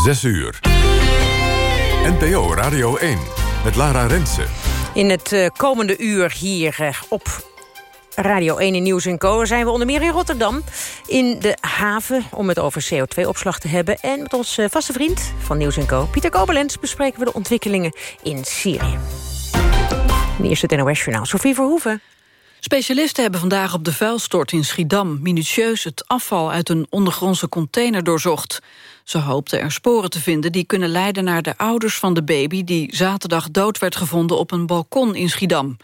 6 uur. NPO Radio 1 met Lara Rensen. In het uh, komende uur hier uh, op Radio 1 in Nieuws Co. zijn we onder meer in Rotterdam. In de haven om het over CO2-opslag te hebben. En met onze vaste vriend van Nieuws Co. Pieter Kobelens bespreken we de ontwikkelingen in Syrië. En eerst het NOS-journaal. Sophie Verhoeven. Specialisten hebben vandaag op de vuilstort in Schiedam... minutieus het afval uit een ondergrondse container doorzocht. Ze hoopten er sporen te vinden die kunnen leiden naar de ouders van de baby... die zaterdag dood werd gevonden op een balkon in Schiedam.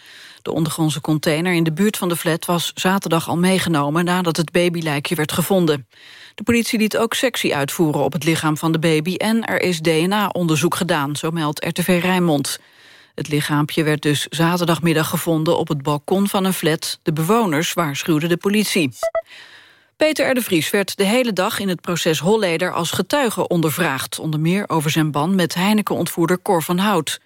De ondergrondse container in de buurt van de flat was zaterdag al meegenomen... nadat het babylijkje werd gevonden. De politie liet ook sectie uitvoeren op het lichaam van de baby... en er is DNA-onderzoek gedaan, zo meldt RTV Rijnmond. Het lichaampje werd dus zaterdagmiddag gevonden op het balkon van een flat. De bewoners waarschuwden de politie. Peter R. de Vries werd de hele dag in het proces Holleder als getuige ondervraagd. Onder meer over zijn band met Heineken-ontvoerder Cor van Hout.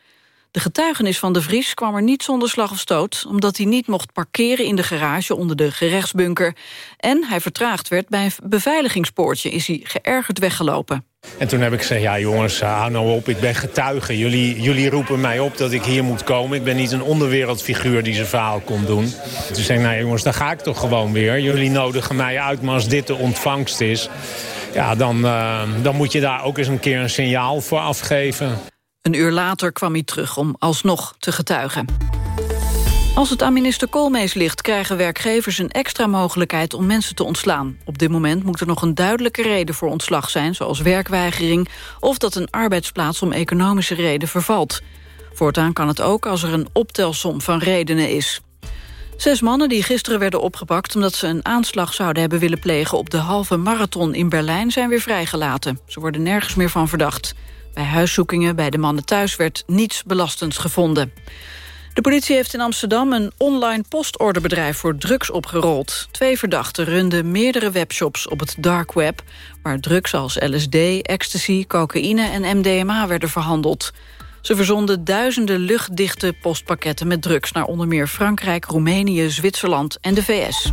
De getuigenis van de Vries kwam er niet zonder slag of stoot... omdat hij niet mocht parkeren in de garage onder de gerechtsbunker. En hij vertraagd werd bij een beveiligingspoortje... is hij geërgerd weggelopen. En toen heb ik gezegd, ja jongens, eh, hou nou op, ik ben getuige. Jullie, jullie roepen mij op dat ik hier moet komen. Ik ben niet een onderwereldfiguur die zijn verhaal komt doen. Toen zei ik, nou jongens, dan ga ik toch gewoon weer. Jullie nodigen mij uit, maar als dit de ontvangst is... ja, dan, uh, dan moet je daar ook eens een keer een signaal voor afgeven. Een uur later kwam hij terug om alsnog te getuigen. Als het aan minister Koolmees ligt... krijgen werkgevers een extra mogelijkheid om mensen te ontslaan. Op dit moment moet er nog een duidelijke reden voor ontslag zijn... zoals werkweigering of dat een arbeidsplaats om economische reden vervalt. Voortaan kan het ook als er een optelsom van redenen is. Zes mannen die gisteren werden opgepakt... omdat ze een aanslag zouden hebben willen plegen... op de halve marathon in Berlijn zijn weer vrijgelaten. Ze worden nergens meer van verdacht. Bij huiszoekingen bij de mannen thuis werd niets belastends gevonden. De politie heeft in Amsterdam een online postorderbedrijf voor drugs opgerold. Twee verdachten runden meerdere webshops op het dark web... waar drugs als LSD, ecstasy, cocaïne en MDMA werden verhandeld. Ze verzonden duizenden luchtdichte postpakketten met drugs... naar onder meer Frankrijk, Roemenië, Zwitserland en de VS.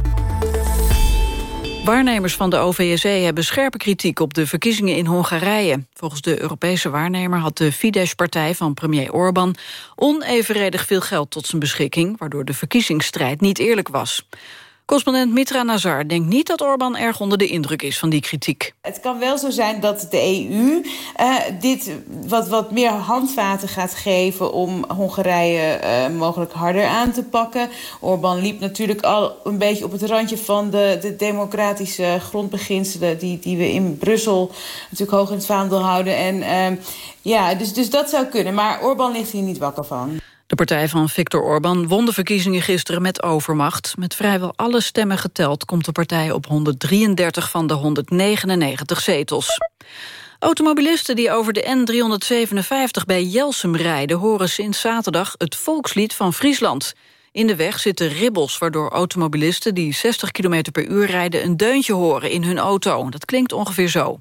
Waarnemers van de OVSE hebben scherpe kritiek op de verkiezingen in Hongarije. Volgens de Europese waarnemer had de Fidesz-partij van premier Orbán... onevenredig veel geld tot zijn beschikking... waardoor de verkiezingsstrijd niet eerlijk was. Correspondent Mitra Nazar denkt niet dat Orbán erg onder de indruk is van die kritiek. Het kan wel zo zijn dat de EU uh, dit wat, wat meer handvaten gaat geven om Hongarije uh, mogelijk harder aan te pakken. Orbán liep natuurlijk al een beetje op het randje van de, de democratische grondbeginselen die, die we in Brussel natuurlijk hoog in het vaandel houden. En uh, ja, dus, dus dat zou kunnen. Maar Orbán ligt hier niet wakker van. De partij van Viktor Orbán won de verkiezingen gisteren met overmacht. Met vrijwel alle stemmen geteld komt de partij op 133 van de 199 zetels. Automobilisten die over de N357 bij Jelsum rijden... horen sinds zaterdag het volkslied van Friesland. In de weg zitten ribbels, waardoor automobilisten die 60 km per uur rijden... een deuntje horen in hun auto. Dat klinkt ongeveer zo.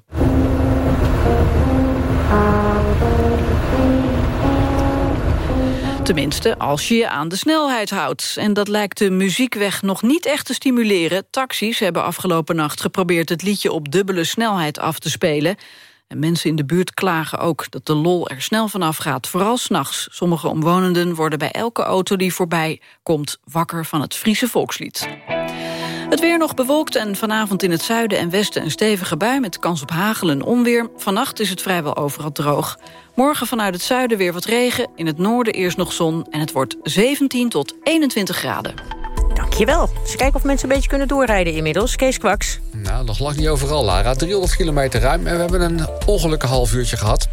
Tenminste, als je je aan de snelheid houdt. En dat lijkt de muziekweg nog niet echt te stimuleren. Taxis hebben afgelopen nacht geprobeerd het liedje op dubbele snelheid af te spelen. En mensen in de buurt klagen ook dat de lol er snel vanaf gaat. Vooral s'nachts. Sommige omwonenden worden bij elke auto die voorbij komt... wakker van het Friese volkslied. Het weer nog bewolkt en vanavond in het zuiden en westen een stevige bui... met kans op hagel en onweer. Vannacht is het vrijwel overal droog. Morgen vanuit het zuiden weer wat regen, in het noorden eerst nog zon... en het wordt 17 tot 21 graden. Dankjewel. Eens kijken of mensen een beetje kunnen doorrijden inmiddels. Kees Kwaks. Nou, nog lang niet overal, Lara. 300 kilometer ruim en we hebben een ongelukkige half uurtje gehad.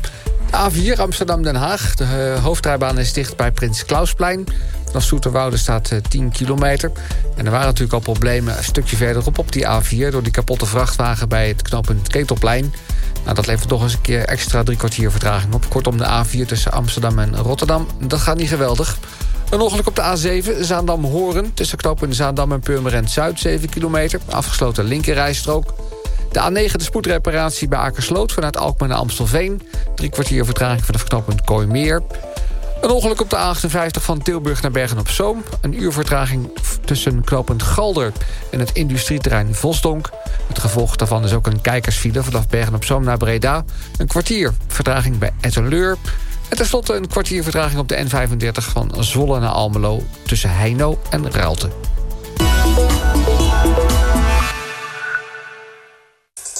A4 Amsterdam-Den Haag. De uh, hoofdrijbaan is dicht bij Prins Klausplein. Van Soeterwoude staat uh, 10 kilometer. En er waren natuurlijk al problemen een stukje verderop op die A4... door die kapotte vrachtwagen bij het knooppunt Ketelplein. Nou, dat levert toch eens een keer extra drie kwartier vertraging op. Kortom, de A4 tussen Amsterdam en Rotterdam. Dat gaat niet geweldig. Een ongeluk op de A7, Zaandam-Horen... tussen knooppunt Zaandam en Purmerend Zuid, 7 kilometer. Afgesloten linkerrijstrook. De A9, de spoedreparatie bij Akersloot vanuit Alkmaar naar Amstelveen. Drie kwartier vertraging vanaf knooppunt Kooimeer. Een ongeluk op de A58 van Tilburg naar Bergen-op-Zoom. Een uur vertraging tussen knooppunt Galder en het industrieterrein Vosdonk. Het gevolg daarvan is ook een kijkersfile vanaf Bergen-op-Zoom naar Breda. Een kwartier vertraging bij Etteleur. En tenslotte een kwartier vertraging op de N35 van Zwolle naar Almelo... tussen Heino en Raalte.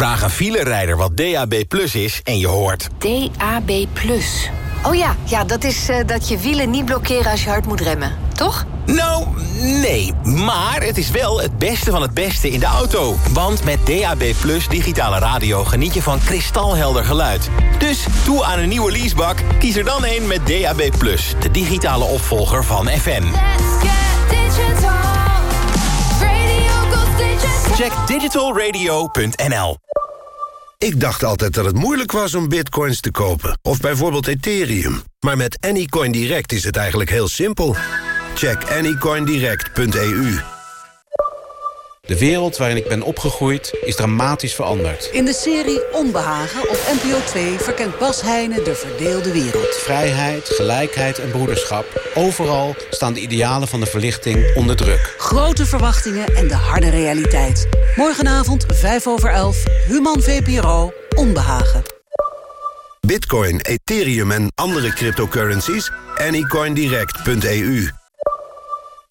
Vraag een filerijder wat DAB Plus is en je hoort... DAB Plus. Oh ja, ja dat is uh, dat je wielen niet blokkeren als je hard moet remmen, toch? Nou, nee. Maar het is wel het beste van het beste in de auto. Want met DAB Plus digitale radio geniet je van kristalhelder geluid. Dus toe aan een nieuwe leasebak. Kies er dan een met DAB Plus, de digitale opvolger van FM. Check digitalradio.nl Ik dacht altijd dat het moeilijk was om bitcoins te kopen. Of bijvoorbeeld Ethereum. Maar met Anycoin Direct is het eigenlijk heel simpel. Check anycoindirect.eu De wereld waarin ik ben opgegroeid is dramatisch veranderd. In de serie Onbehagen op NPO 2 verkent Bas Heijnen de verdeelde wereld. Vrijheid, gelijkheid en broederschap. Overal staan de idealen van de verlichting onder druk. Grote verwachtingen en de harde realiteit. Morgenavond 5 over 11, Human VPRO, Onbehagen. Bitcoin, Ethereum en andere cryptocurrencies? Anycoindirect.eu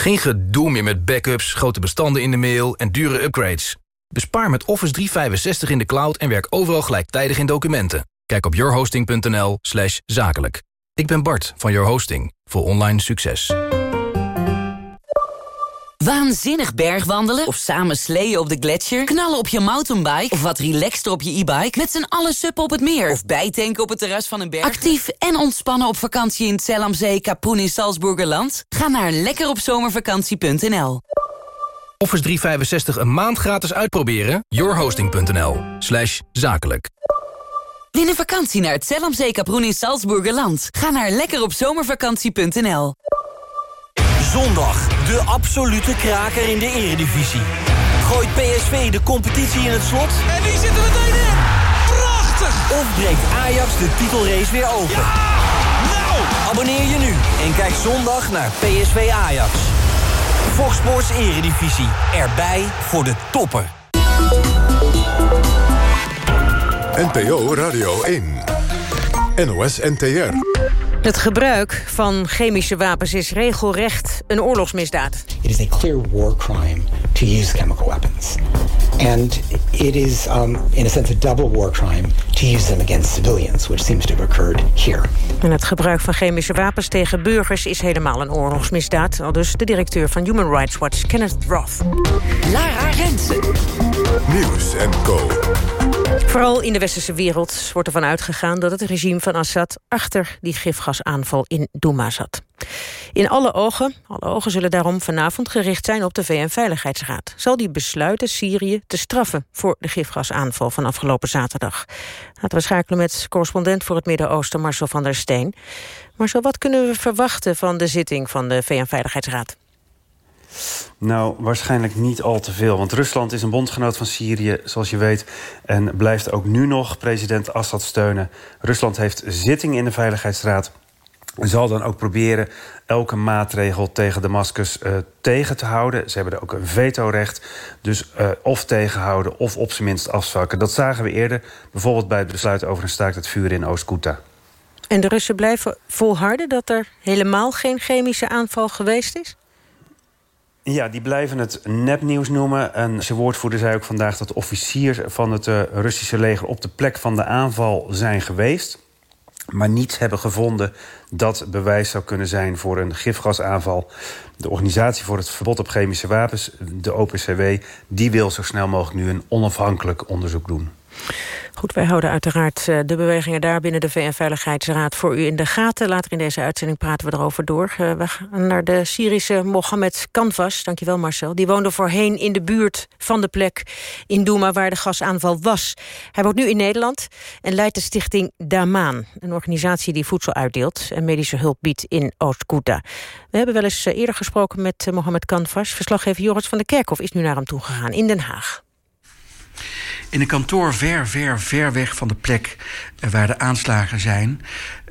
Geen gedoe meer met backups, grote bestanden in de mail en dure upgrades. Bespaar met Office 365 in de cloud en werk overal gelijktijdig in documenten. Kijk op yourhosting.nl zakelijk. Ik ben Bart van Your Hosting voor online succes. Waanzinnig bergwandelen of samen sleeën op de gletsjer... knallen op je mountainbike of wat relaxter op je e-bike... met z'n allen suppen op het meer of bijtanken op het terras van een berg. Actief en ontspannen op vakantie in Zellamzee, Kapoen in Salzburgerland? Ga naar lekkeropzomervakantie.nl Office 365 een maand gratis uitproberen? yourhosting.nl slash zakelijk. Win een vakantie naar het Zellamzee Kaproen in Salzburgerland. Ga naar lekkeropzomervakantie.nl Zondag, de absolute kraker in de eredivisie. Gooit PSV de competitie in het slot? En die zitten meteen in! Prachtig! Of breekt Ajax de titelrace weer open? Ja! Nou! Abonneer je nu en kijk zondag naar PSV Ajax. Fox Sports Eredivisie. Erbij voor de toppen. NPO Radio 1. NOS NTR. Het gebruik van chemische wapens is regelrecht een oorlogsmisdaad. It is a clear war crime to use chemical weapons. And it is, um, in a sense, a double war crime to use them against civilians, which seems to have occurred here. En het gebruik van chemische wapens tegen burgers is helemaal een oorlogsmisdaad. Al dus de directeur van Human Rights Watch, Kenneth Roth. Lara Rensen. Nieuws en Co. Vooral in de westerse wereld wordt ervan uitgegaan dat het regime van Assad achter die in Douma zat. In alle ogen, alle ogen zullen daarom vanavond gericht zijn op de VN-veiligheidsraad. Zal die besluiten Syrië te straffen voor de gifgasaanval van afgelopen zaterdag? Laten we schakelen met correspondent voor het Midden-Oosten Marcel van der Steen. Marcel, wat kunnen we verwachten van de zitting van de VN-veiligheidsraad? Nou, waarschijnlijk niet al te veel. Want Rusland is een bondgenoot van Syrië, zoals je weet... en blijft ook nu nog president Assad steunen. Rusland heeft zitting in de Veiligheidsraad... zal dan ook proberen elke maatregel tegen Damascus uh, tegen te houden. Ze hebben er ook een vetorecht. Dus uh, of tegenhouden of op zijn minst afzwakken. Dat zagen we eerder, bijvoorbeeld bij het besluit over een staakt het vuur in Oost-Ghouta. En de Russen blijven volharden dat er helemaal geen chemische aanval geweest is? Ja, die blijven het nepnieuws noemen. En zijn woordvoerder zei ook vandaag dat officiers van het uh, Russische leger op de plek van de aanval zijn geweest. Maar niets hebben gevonden dat bewijs zou kunnen zijn voor een gifgasaanval. De Organisatie voor het Verbod op Chemische Wapens, de OPCW, die wil zo snel mogelijk nu een onafhankelijk onderzoek doen. Goed, wij houden uiteraard eh, de bewegingen daar binnen de VN-veiligheidsraad voor u in de gaten. Later in deze uitzending praten we erover door. Uh, we gaan naar de Syrische Mohammed Kanvas. Dankjewel Marcel. Die woonde voorheen in de buurt van de plek in Douma waar de gasaanval was. Hij woont nu in Nederland en leidt de stichting Damaan. Een organisatie die voedsel uitdeelt en medische hulp biedt in Oost-Ghouta. We hebben wel eens eh, eerder gesproken met Mohammed Kanvas. Verslaggever Joris van der Kerkhof is nu naar hem toe gegaan in Den Haag. In een kantoor ver, ver, ver weg van de plek eh, waar de aanslagen zijn...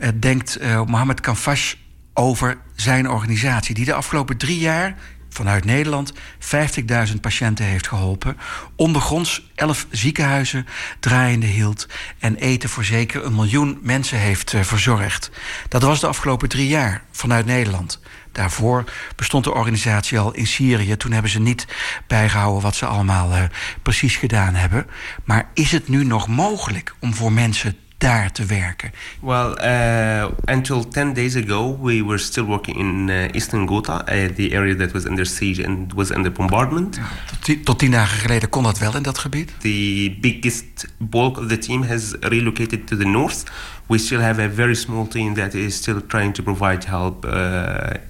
Uh, denkt uh, Mohammed Kanfash over zijn organisatie... die de afgelopen drie jaar vanuit Nederland 50.000 patiënten heeft geholpen. Ondergronds 11 ziekenhuizen draaiende hield... en eten voor zeker een miljoen mensen heeft verzorgd. Dat was de afgelopen drie jaar vanuit Nederland. Daarvoor bestond de organisatie al in Syrië. Toen hebben ze niet bijgehouden wat ze allemaal uh, precies gedaan hebben. Maar is het nu nog mogelijk om voor mensen daar te werken? Well, uh, until 10 days ago, we were still working in uh, Eastern Ghouta, uh, the area that was under siege and was under bombardment. Ja, tot, tot tien dagen geleden kon dat wel in dat gebied? The biggest bulk of the team has relocated to the north. We still have a very small team that is still trying to provide help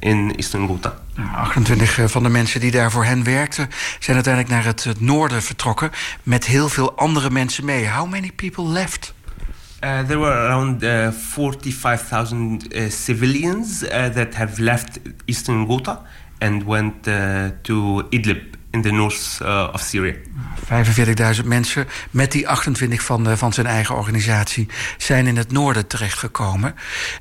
in Eastern Ghouta. 28 van de mensen die daar voor hen werkten... zijn uiteindelijk naar het, het noorden vertrokken... met heel veel andere mensen mee. How many people left? Uh, there were around uh, 45,000 uh, civilians uh, that have left eastern Ghouta and went uh, to Idlib in the north uh, of Syria. 45.000 mensen met die 28 van, van zijn eigen organisatie zijn in het noorden terechtgekomen.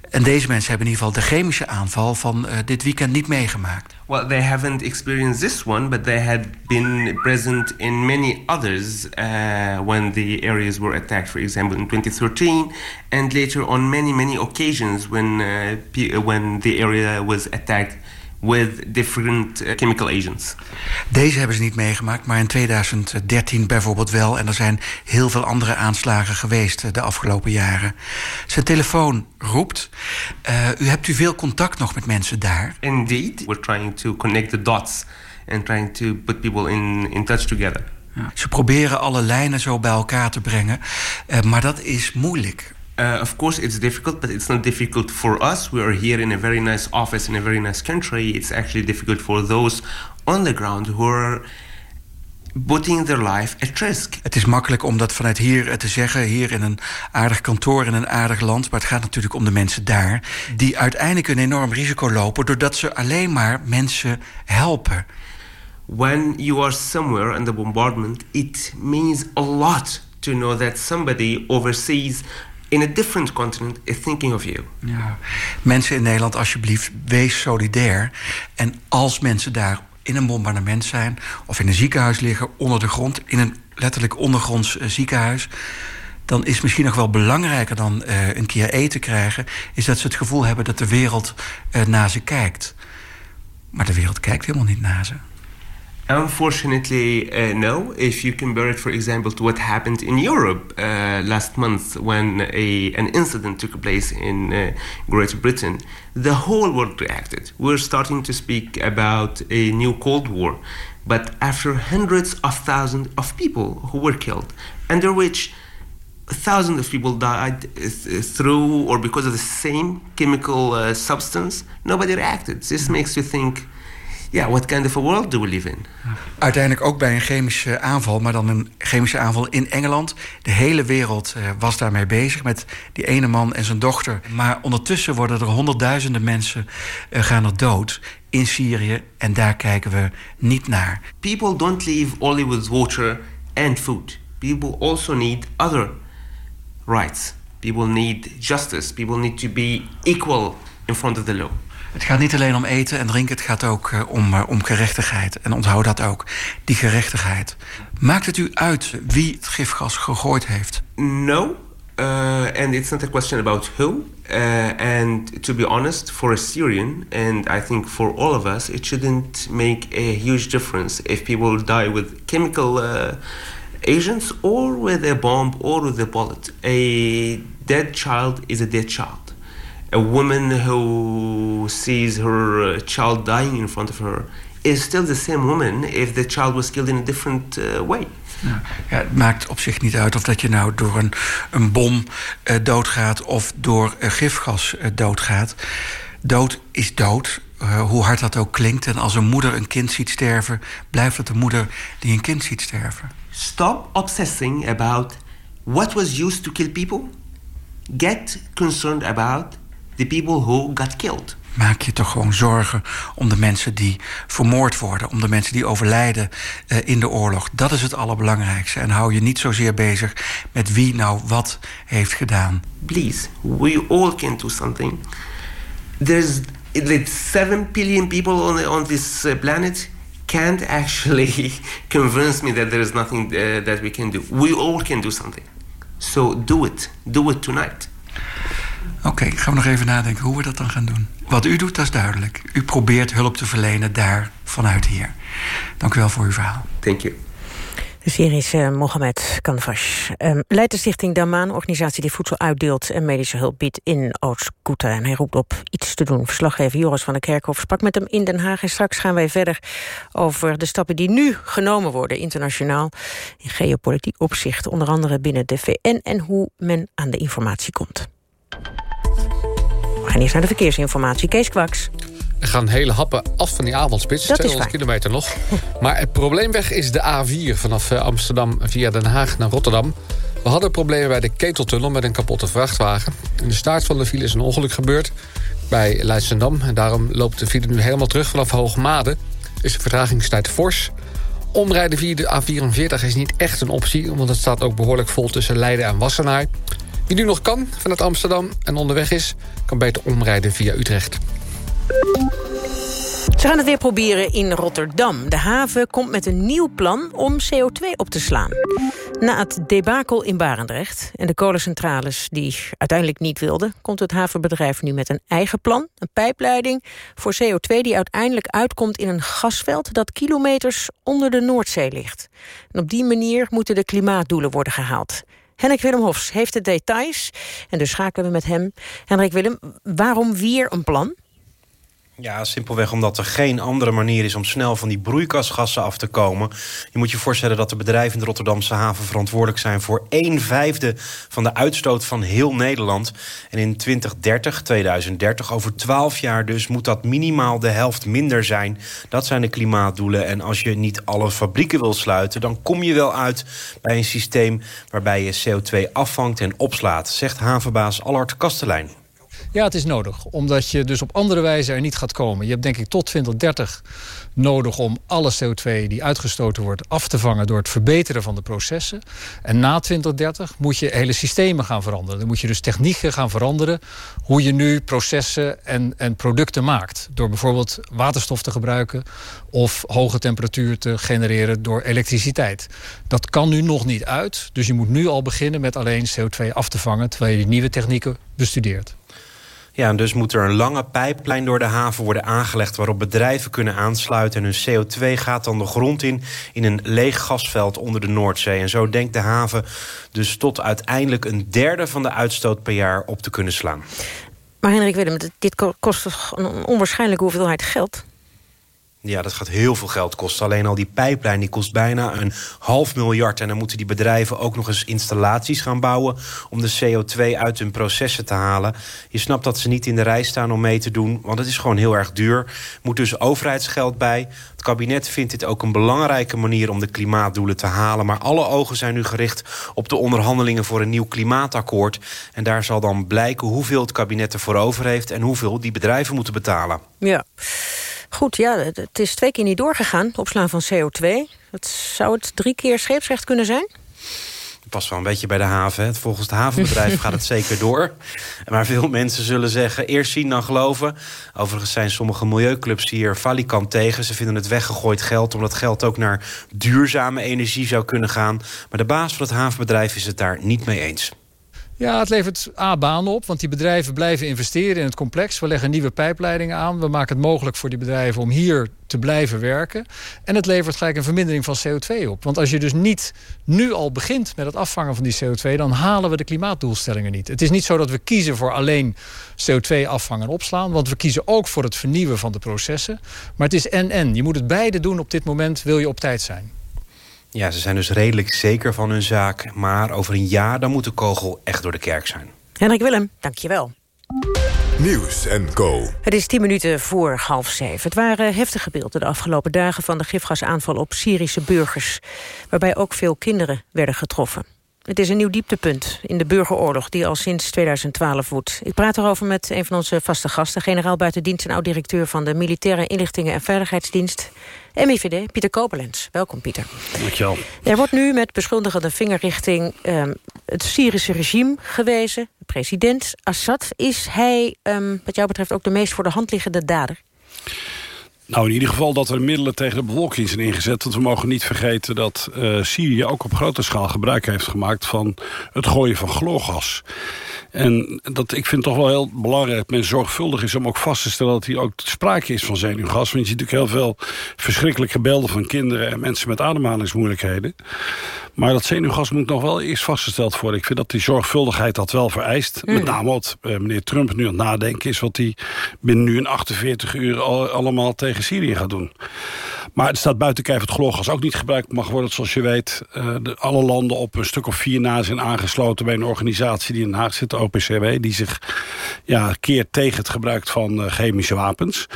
En deze mensen hebben in ieder geval de chemische aanval van dit weekend niet meegemaakt. Well, they haven't experienced this one, but they had been present in many others uh, when the areas were attacked, for example, in 2013, and later on many, many occasions when, when the area was attacked with different uh, chemical agents. Deze hebben ze niet meegemaakt, maar in 2013 bijvoorbeeld wel. En er zijn heel veel andere aanslagen geweest uh, de afgelopen jaren. Zijn telefoon roept. Uh, u hebt u veel contact nog met mensen daar? Indeed. We're trying to connect the dots and trying to put people in, in touch together. Ja. Ze proberen alle lijnen zo bij elkaar te brengen, uh, maar dat is moeilijk. Uh, of course, it's difficult, but it's not difficult for us. We are here in a very nice office in a very nice country. It's actually difficult for those on the ground who are putting their life at risk. Het is makkelijk om dat vanuit hier te zeggen, hier in een aardig kantoor in een aardig land, maar het gaat natuurlijk om de mensen daar die uiteindelijk een enorm risico lopen doordat ze alleen maar mensen helpen. When you are somewhere in the bombardment, it means a lot to know that somebody oversees in a different continent is thinking of you. Ja. Mensen in Nederland, alsjeblieft, wees solidair. En als mensen daar in een bombardement zijn... of in een ziekenhuis liggen, onder de grond... in een letterlijk ondergronds uh, ziekenhuis... dan is misschien nog wel belangrijker dan uh, een keer eten krijgen... is dat ze het gevoel hebben dat de wereld uh, naar ze kijkt. Maar de wereld kijkt helemaal niet naar ze. Unfortunately, uh, no. If you compare it, for example, to what happened in Europe uh, last month when a, an incident took place in uh, Great Britain, the whole world reacted. We're starting to speak about a new Cold War, but after hundreds of thousands of people who were killed, under which thousands of people died through or because of the same chemical uh, substance, nobody reacted. This makes you think ja, what kind of a world do we live in? Uiteindelijk ook bij een chemische aanval, maar dan een chemische aanval in Engeland. De hele wereld uh, was daarmee bezig met die ene man en zijn dochter. Maar ondertussen worden er honderdduizenden mensen uh, gaan er dood in Syrië en daar kijken we niet naar. People don't live only with water and food. People also need other rights. People need justice. People need to be equal in front of the law. Het gaat niet alleen om eten en drinken, het gaat ook uh, om, uh, om gerechtigheid. En onthoud dat ook, die gerechtigheid. Maakt het u uit wie het gifgas gegooid heeft? No, uh, and it's not a question about who. and to be honest, for a Syrian, and I think for all of us, it shouldn't make a huge difference if people die with chemical agents or with a bomb or with a bullet. A dead child is a dead child. A woman who sees her child dying in front of her is still the same woman if the child was killed in a different uh, way. Ja, ja, het maakt op zich niet uit of dat je nou door een, een bom uh, doodgaat of door uh, gifgas uh, doodgaat. Dood is dood, hoe hard dat ook klinkt. En als een moeder een kind ziet sterven, blijft het de moeder die een kind ziet sterven. Stop obsessing about what was used to kill people. Get concerned about the people who got killed maak je toch gewoon zorgen om de mensen die vermoord worden, om de mensen die overlijden uh, in de oorlog. Dat is het allerbelangrijkste. En hou je niet zozeer bezig met wie nou wat heeft gedaan. Please, we all can do something. There's like 7 billion people on, on this uh, planet can't actually convince me that there is nothing uh, that we can do. We all can do something. So do it. Do it tonight. Oké, okay, gaan we nog even nadenken hoe we dat dan gaan doen. Wat u doet, dat is duidelijk. U probeert hulp te verlenen daar vanuit hier. Dank u wel voor uw verhaal. Thank you. De Syrische uh, Mohamed Kanvash um, leidt de stichting Damaan, organisatie die voedsel uitdeelt en medische hulp biedt in Oost-Ghouta. En hij roept op iets te doen. Verslaggever Joris van der Kerkhof sprak met hem in Den Haag. En straks gaan wij verder over de stappen die nu genomen worden internationaal in geopolitiek opzicht, onder andere binnen de VN en hoe men aan de informatie komt. We gaan eerst naar de verkeersinformatie. Kees Kwaks. Er gaan hele happen af van die avondspits. Dat 200 kilometer nog. Maar het probleemweg is de A4 vanaf eh, Amsterdam via Den Haag naar Rotterdam. We hadden problemen bij de Keteltunnel met een kapotte vrachtwagen. In de staart van de file is een ongeluk gebeurd bij Leidschendam. En daarom loopt de file nu helemaal terug vanaf Hoogmade. Is de vertragingstijd fors. Omrijden via de A44 is niet echt een optie... want het staat ook behoorlijk vol tussen Leiden en Wassenaar. Wie nu nog kan vanuit Amsterdam en onderweg is... kan beter omrijden via Utrecht. Ze gaan het weer proberen in Rotterdam. De haven komt met een nieuw plan om CO2 op te slaan. Na het debakel in Barendrecht en de kolencentrales die uiteindelijk niet wilden... komt het havenbedrijf nu met een eigen plan, een pijpleiding... voor CO2 die uiteindelijk uitkomt in een gasveld... dat kilometers onder de Noordzee ligt. En op die manier moeten de klimaatdoelen worden gehaald. Henrik Willem Hofs heeft de details. En dus schakelen we met hem. Henrik Willem, waarom weer een plan? Ja, simpelweg omdat er geen andere manier is om snel van die broeikasgassen af te komen. Je moet je voorstellen dat de bedrijven in de Rotterdamse haven verantwoordelijk zijn voor een vijfde van de uitstoot van heel Nederland. En in 2030, 2030, over 12 jaar dus, moet dat minimaal de helft minder zijn. Dat zijn de klimaatdoelen. En als je niet alle fabrieken wil sluiten, dan kom je wel uit bij een systeem waarbij je CO2 afvangt en opslaat, zegt havenbaas Allard Kastelein. Ja, het is nodig. Omdat je dus op andere wijze er niet gaat komen. Je hebt denk ik tot 2030 nodig om alle CO2 die uitgestoten wordt af te vangen door het verbeteren van de processen. En na 2030 moet je hele systemen gaan veranderen. Dan moet je dus technieken gaan veranderen hoe je nu processen en, en producten maakt. Door bijvoorbeeld waterstof te gebruiken of hoge temperatuur te genereren door elektriciteit. Dat kan nu nog niet uit. Dus je moet nu al beginnen met alleen CO2 af te vangen terwijl je die nieuwe technieken bestudeert. Ja, en dus moet er een lange pijplijn door de haven worden aangelegd... waarop bedrijven kunnen aansluiten. En hun CO2 gaat dan de grond in, in een leeg gasveld onder de Noordzee. En zo denkt de haven dus tot uiteindelijk een derde van de uitstoot per jaar op te kunnen slaan. Maar Henrik Willem, dit kost een onwaarschijnlijke hoeveelheid geld? Ja, dat gaat heel veel geld kosten. Alleen al die pijplijn die kost bijna een half miljard. En dan moeten die bedrijven ook nog eens installaties gaan bouwen... om de CO2 uit hun processen te halen. Je snapt dat ze niet in de rij staan om mee te doen... want het is gewoon heel erg duur. Moet dus overheidsgeld bij. Het kabinet vindt dit ook een belangrijke manier... om de klimaatdoelen te halen. Maar alle ogen zijn nu gericht op de onderhandelingen... voor een nieuw klimaatakkoord. En daar zal dan blijken hoeveel het kabinet ervoor over heeft... en hoeveel die bedrijven moeten betalen. Ja. Goed, ja, het is twee keer niet doorgegaan, opslaan van CO2. Dat zou het drie keer scheepsrecht kunnen zijn? Pas wel een beetje bij de haven. Volgens het havenbedrijf gaat het zeker door. Maar veel mensen zullen zeggen, eerst zien dan geloven. Overigens zijn sommige milieuclubs hier valikant tegen. Ze vinden het weggegooid geld, omdat geld ook naar duurzame energie zou kunnen gaan. Maar de baas van het havenbedrijf is het daar niet mee eens. Ja, het levert A, banen op, want die bedrijven blijven investeren in het complex. We leggen nieuwe pijpleidingen aan. We maken het mogelijk voor die bedrijven om hier te blijven werken. En het levert gelijk een vermindering van CO2 op. Want als je dus niet nu al begint met het afvangen van die CO2... dan halen we de klimaatdoelstellingen niet. Het is niet zo dat we kiezen voor alleen CO2 afvangen en opslaan. Want we kiezen ook voor het vernieuwen van de processen. Maar het is en-en. Je moet het beide doen op dit moment, wil je op tijd zijn. Ja, ze zijn dus redelijk zeker van hun zaak. Maar over een jaar dan moet de kogel echt door de kerk zijn. Hendrik Willem, dankjewel. Nieuws en Co. Het is tien minuten voor half zeven. Het waren heftige beelden de afgelopen dagen van de gifgasaanval op Syrische burgers. Waarbij ook veel kinderen werden getroffen. Het is een nieuw dieptepunt in de burgeroorlog die al sinds 2012 woedt. Ik praat erover met een van onze vaste gasten... generaal buitendienst en oud-directeur van de Militaire Inlichtingen en Veiligheidsdienst... MIVD, Pieter Kopelens. Welkom, Pieter. Dankjewel. Er wordt nu met beschuldigende vinger richting um, het Syrische regime gewezen. De president Assad. Is hij, um, wat jou betreft, ook de meest voor de hand liggende dader? Nou, in ieder geval dat er middelen tegen de bevolking zijn ingezet. Want we mogen niet vergeten dat uh, Syrië ook op grote schaal gebruik heeft gemaakt... van het gooien van chloorgas. En dat, ik vind het toch wel heel belangrijk dat men zorgvuldig is... om ook vast te stellen dat hier ook sprake is van zenuwgas. Want je ziet natuurlijk heel veel verschrikkelijke beelden van kinderen... en mensen met ademhalingsmoeilijkheden. Maar dat zenuwgas moet nog wel eerst vastgesteld worden. Ik vind dat die zorgvuldigheid dat wel vereist. Mm. Met name wat uh, meneer Trump nu aan het nadenken is... wat hij binnen nu in 48 uur al, allemaal tegen Syrië gaat doen. Maar het staat buiten kijf het chloorgas ook niet gebruikt mag worden. Zoals je weet, uh, de, alle landen op een stuk of vier na zijn aangesloten... bij een organisatie die in Den Haag zit, de OPCW... die zich ja, keert tegen het gebruik van uh, chemische wapens.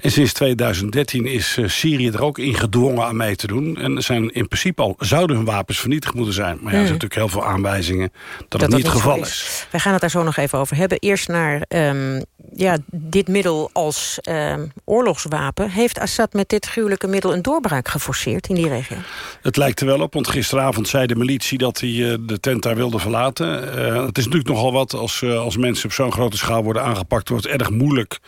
En sinds 2013 is uh, Syrië er ook in gedwongen aan mee te doen. En zijn in principe al, zouden hun wapens vernietigd moeten zijn. Maar ja, er zijn natuurlijk heel veel aanwijzingen dat, dat het niet het geval is. is. Wij gaan het daar zo nog even over hebben. Eerst naar um, ja, dit middel als um, oorlogswapen. Heeft Assad met dit gruwelijke een doorbraak geforceerd in die regio? Het lijkt er wel op, want gisteravond zei de militie dat hij uh, de tent daar wilde verlaten. Uh, het is natuurlijk nogal wat als, uh, als mensen op zo'n grote schaal worden aangepakt. wordt erg moeilijk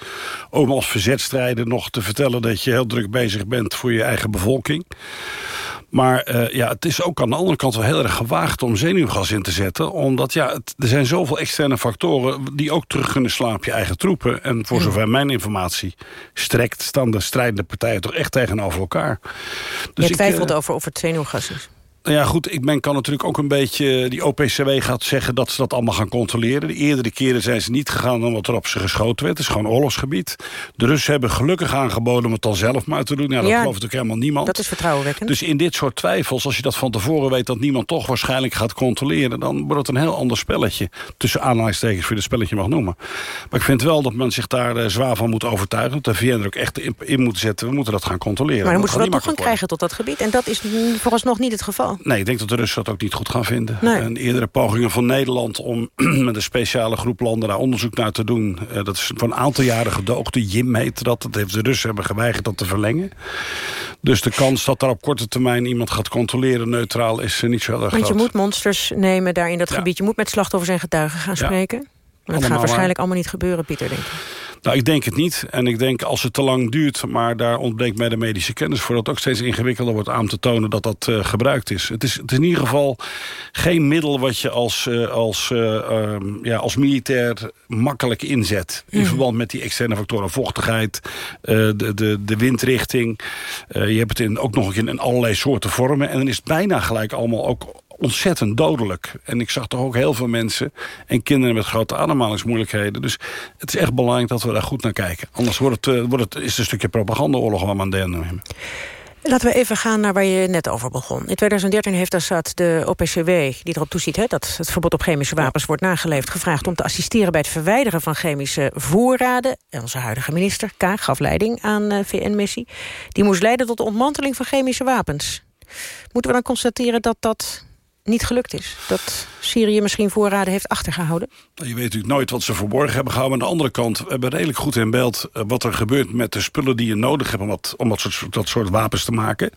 om als verzetstrijder nog te vertellen dat je heel druk bezig bent voor je eigen bevolking. Maar uh, ja, het is ook aan de andere kant wel heel erg gewaagd om zenuwgas in te zetten. Omdat ja, het, er zijn zoveel externe factoren die ook terug kunnen slaan op je eigen troepen. En voor zover mijn informatie strekt, staan de strijdende partijen toch echt tegenover elkaar. Dus je twijfelt ik, uh, over of het zenuwgas is? Nou ja, goed, ik ben, kan natuurlijk ook een beetje... Die OPCW gaat zeggen dat ze dat allemaal gaan controleren. De eerdere keren zijn ze niet gegaan omdat er op ze geschoten werd. Het is gewoon oorlogsgebied. De Russen hebben gelukkig aangeboden om het dan zelf maar te doen. Ja, dat ja, gelooft natuurlijk helemaal niemand. Dat is vertrouwenwekkend. Dus in dit soort twijfels, als je dat van tevoren weet... dat niemand toch waarschijnlijk gaat controleren... dan wordt het een heel ander spelletje. Tussen aanhalingstekens, voor je het spelletje mag noemen. Maar ik vind wel dat men zich daar uh, zwaar van moet overtuigen. Dat de VN er ook echt in, in moet zetten. We moeten dat gaan controleren. Maar dan moeten we dat toch gaan krijgen tot dat gebied. En dat is vooralsnog niet het geval. Nee, ik denk dat de Russen dat ook niet goed gaan vinden. Nee. En eerdere pogingen van Nederland om met een speciale groep landen daar onderzoek naar te doen. Uh, dat is voor een aantal jaren gedoogd. De JIM heet dat. Dat heeft de Russen hebben geweigerd dat te verlengen. Dus de kans dat daar op korte termijn iemand gaat controleren neutraal is uh, niet zo erg Want groot. je moet monsters nemen daar in dat ja. gebied. Je moet met slachtoffers en getuigen gaan ja. spreken. Maar dat gaat waarschijnlijk allemaal niet gebeuren, Pieter, denk ik. Nou, ik denk het niet. En ik denk als het te lang duurt... maar daar ontbreekt mij de medische kennis voor... dat het ook steeds ingewikkelder wordt aan te tonen dat dat uh, gebruikt is. Het, is. het is in ieder geval geen middel wat je als, uh, als, uh, um, ja, als militair makkelijk inzet. In mm. verband met die externe factoren. Vochtigheid, de, de, de windrichting. je hebt het in, ook nog in, in allerlei soorten vormen. En dan is het bijna gelijk allemaal ook ontzettend dodelijk. En ik zag toch ook heel veel mensen en kinderen met grote ademhalingsmoeilijkheden. Dus het is echt belangrijk dat we daar goed naar kijken. Anders wordt het, uh, wordt het, is het een stukje propagandaoorlog waar we aan. Laten we even gaan naar waar je net over begon. In 2013 heeft Assad de OPCW, die erop toeziet... Hè, dat het verbod op chemische wapens wordt nageleefd... gevraagd om te assisteren bij het verwijderen van chemische voorraden. En onze huidige minister, Kaag, gaf leiding aan de VN-missie. Die moest leiden tot de ontmanteling van chemische wapens. Moeten we dan constateren dat dat niet gelukt is? Dat Syrië misschien voorraden heeft achtergehouden? Je weet natuurlijk nooit wat ze verborgen hebben gehouden. Aan de andere kant, we hebben redelijk goed in beeld... wat er gebeurt met de spullen die je nodig hebt... om, wat, om dat, soort, dat soort wapens te maken.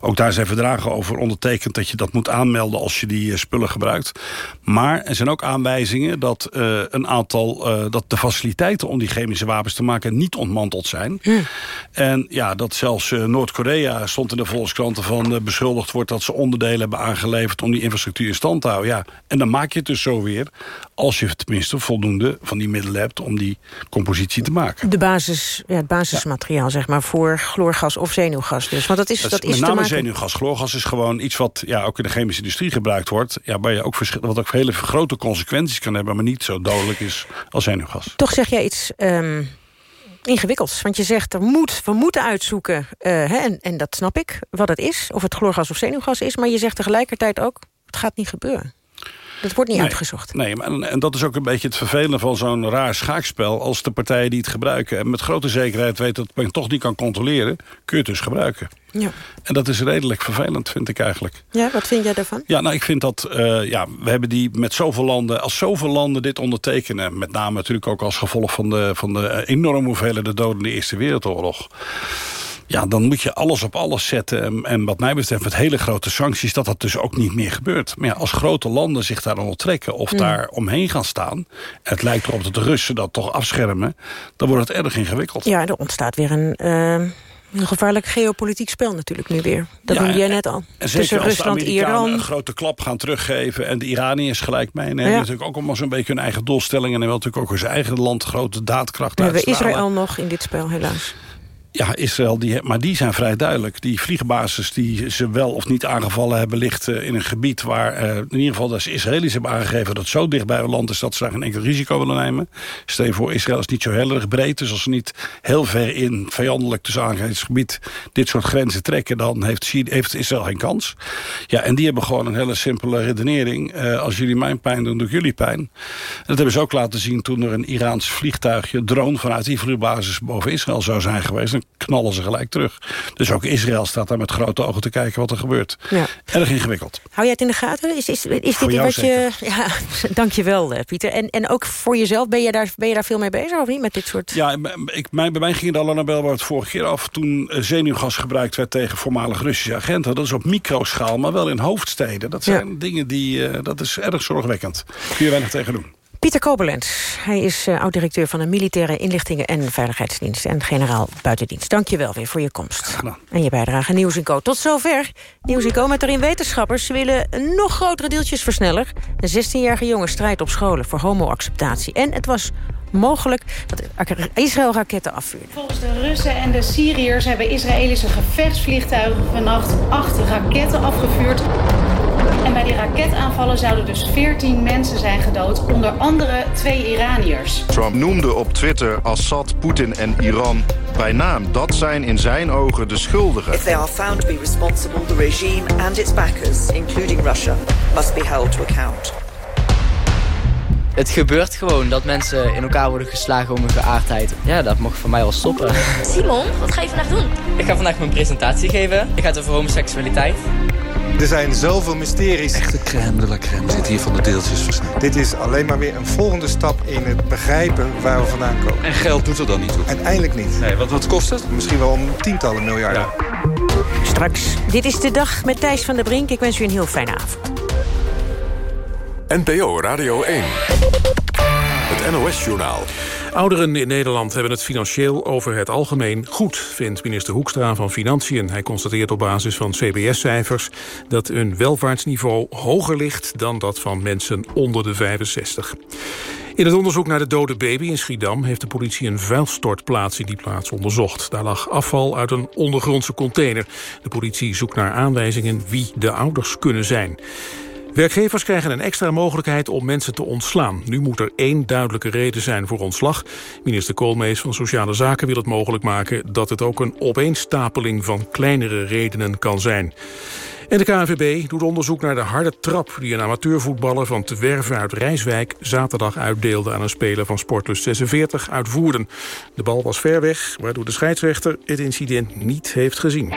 Ook daar zijn verdragen over ondertekend... dat je dat moet aanmelden als je die spullen gebruikt. Maar er zijn ook aanwijzingen dat uh, een aantal... Uh, dat de faciliteiten om die chemische wapens te maken... niet ontmanteld zijn. Hm. En ja, dat zelfs uh, Noord-Korea stond in de Volkskranten van... beschuldigd wordt dat ze onderdelen hebben aangeleverd... om die infrastructuur in stand te houden. Ja. En dan maak je het dus zo weer... als je tenminste voldoende van die middelen hebt... om die compositie te maken. De basis, ja, het basismateriaal, zeg maar, voor chloorgas of zenuwgas dus. Want dat is, dat, dat is, met name maken... zenuwgas. Chloorgas is gewoon iets wat ja, ook in de chemische industrie gebruikt wordt. Ja, waar je ook wat ook hele grote consequenties kan hebben... maar niet zo dodelijk is als zenuwgas. Toch zeg jij iets ingewikkelds. Want je zegt, er moet, we moeten uitzoeken, eh, hè, en, en dat snap ik, wat het is. Of het chloorgas of zenuwgas is. Maar je zegt tegelijkertijd ook, het gaat niet gebeuren. Dat wordt niet Nee, uitgezocht. Nee, maar, en, en dat is ook een beetje het vervelende van zo'n raar schaakspel... als de partijen die het gebruiken... en met grote zekerheid weten dat men toch niet kan controleren... kun je het dus gebruiken. Ja. En dat is redelijk vervelend, vind ik eigenlijk. ja, wat vind jij daarvan? Ja, nou, ik vind dat... eh, ja, we hebben die met zoveel landen... als zoveel landen dit ondertekenen... met name natuurlijk ook als gevolg van de, van de enorme hoeveelheden doden in de Eerste Wereldoorlog... Ja, dan moet je alles op alles zetten. En, en wat mij betreft met hele grote sancties... dat dat dus ook niet meer gebeurt. Maar ja, als grote landen zich daar dan onttrekken... of Mm. daar omheen gaan staan... het lijkt erop dat de Russen dat toch afschermen... dan wordt het erg ingewikkeld. Ja, er ontstaat weer een, eh, een gevaarlijk geopolitiek spel natuurlijk nu weer. Dat Ja, noemde jij net al. En Tussen Rusland, Iran. een grote klap gaan teruggeven... en de Iraniërs gelijk meenemen... Ja. natuurlijk ook allemaal zo'n beetje hun eigen doelstellingen... en wil natuurlijk ook zijn eigen land grote daadkracht We hebben. Israël nog in dit spel, helaas. Ja, Israël, die, maar die zijn vrij duidelijk. Die vliegbasis die ze wel of niet aangevallen hebben... ligt eh, in een gebied waar eh, in ieder geval de Israëli's hebben aangegeven... dat het zo dicht bij hun land is dat ze daar geen enkel risico willen nemen. Stel voor, Israël is niet zo heel breed. Dus als ze niet heel ver in vijandelijk tussen gebied... dit soort grenzen trekken, dan heeft, heeft Israël geen kans. Ja, en die hebben gewoon een hele simpele redenering. Eh, als jullie mijn pijn doen, doe ik jullie pijn. En dat hebben ze ook laten zien toen er een Iraans vliegtuigje... drone vanuit die vliegbasis boven Israël zou zijn geweest. Knallen ze gelijk terug. Dus ook Israël staat daar met grote ogen te kijken wat er gebeurt. Ja. Erg ingewikkeld. Hou jij het in de gaten? Is, is, is dit wat je... Ja, dank je wel, eh, Pieter. En, en ook voor jezelf, ben je, daar, ben je daar veel mee bezig of niet? Met dit soort... Ja, ik, mijn, bij mij ging de alarmbel het vorige keer af... toen eh, zenuwgas gebruikt werd tegen voormalig Russische agenten. Dat is op microschaal, maar wel in hoofdsteden. Dat zijn dingen die... eh, dat is erg zorgwekkend. Kun je weinig tegen doen. Pieter Kobelens, hij is eh, oud-directeur van de Militaire Inlichtingen en Veiligheidsdienst en generaal buitendienst. Dank je wel weer voor je komst. En je bijdrage aan Nieuws Co. Tot zover. Nieuws Co met erin wetenschappers. Willen een nog grotere deeltjesversneller. Een 16-jarige jongen strijdt op scholen voor homoacceptatie. En het was mogelijk dat Israël raketten afvuurde. Volgens de Russen en de Syriërs hebben Israëlische gevechtsvliegtuigen vannacht acht raketten afgevuurd. En bij die raketaanvallen zouden dus 14 mensen zijn gedood, onder andere twee Iraniërs. Trump noemde op Twitter Assad, Poetin en Iran bij naam. Dat zijn in zijn ogen de schuldigen. If they are found to be responsible, the regime and its backers, including Russia, must be held to account. Het gebeurt gewoon dat mensen in elkaar worden geslagen om hun geaardheid. Ja, dat mag voor mij wel stoppen. Simon, wat ga je vandaag doen? Ik ga vandaag mijn presentatie geven. Ik ga het over homoseksualiteit. Er zijn zoveel mysteries. Echte crème de la crème zit hier van de deeltjesversnelling. Dit is alleen maar weer een volgende stap in het begrijpen waar we vandaan komen. En geld doet er dan niet toe? Uiteindelijk niet. Nee, wat, wat kost het? Misschien wel om tientallen miljarden. Straks, dit is de dag met Thijs van der Brink. Ik wens u een heel fijne avond. NPO Radio 1. NOS-journaal. Ouderen in Nederland hebben het financieel over het algemeen goed... vindt minister Hoekstra van Financiën. Hij constateert op basis van CBS-cijfers... dat hun welvaartsniveau hoger ligt dan dat van mensen onder de 65. In het onderzoek naar de dode baby in Schiedam... heeft de politie een vuilstortplaats in die plaats onderzocht. Daar lag afval uit een ondergrondse container. De politie zoekt naar aanwijzingen wie de ouders kunnen zijn. Werkgevers krijgen een extra mogelijkheid om mensen te ontslaan. Nu moet er één duidelijke reden zijn voor ontslag. Minister Koolmees van Sociale Zaken wil het mogelijk maken... dat het ook een opeenstapeling van kleinere redenen kan zijn. En de KNVB doet onderzoek naar de harde trap... die een amateurvoetballer van Te uit Rijswijk... zaterdag uitdeelde aan een speler van Sportlust 46 uit Woerden. De bal was ver weg, waardoor de scheidsrechter het incident niet heeft gezien.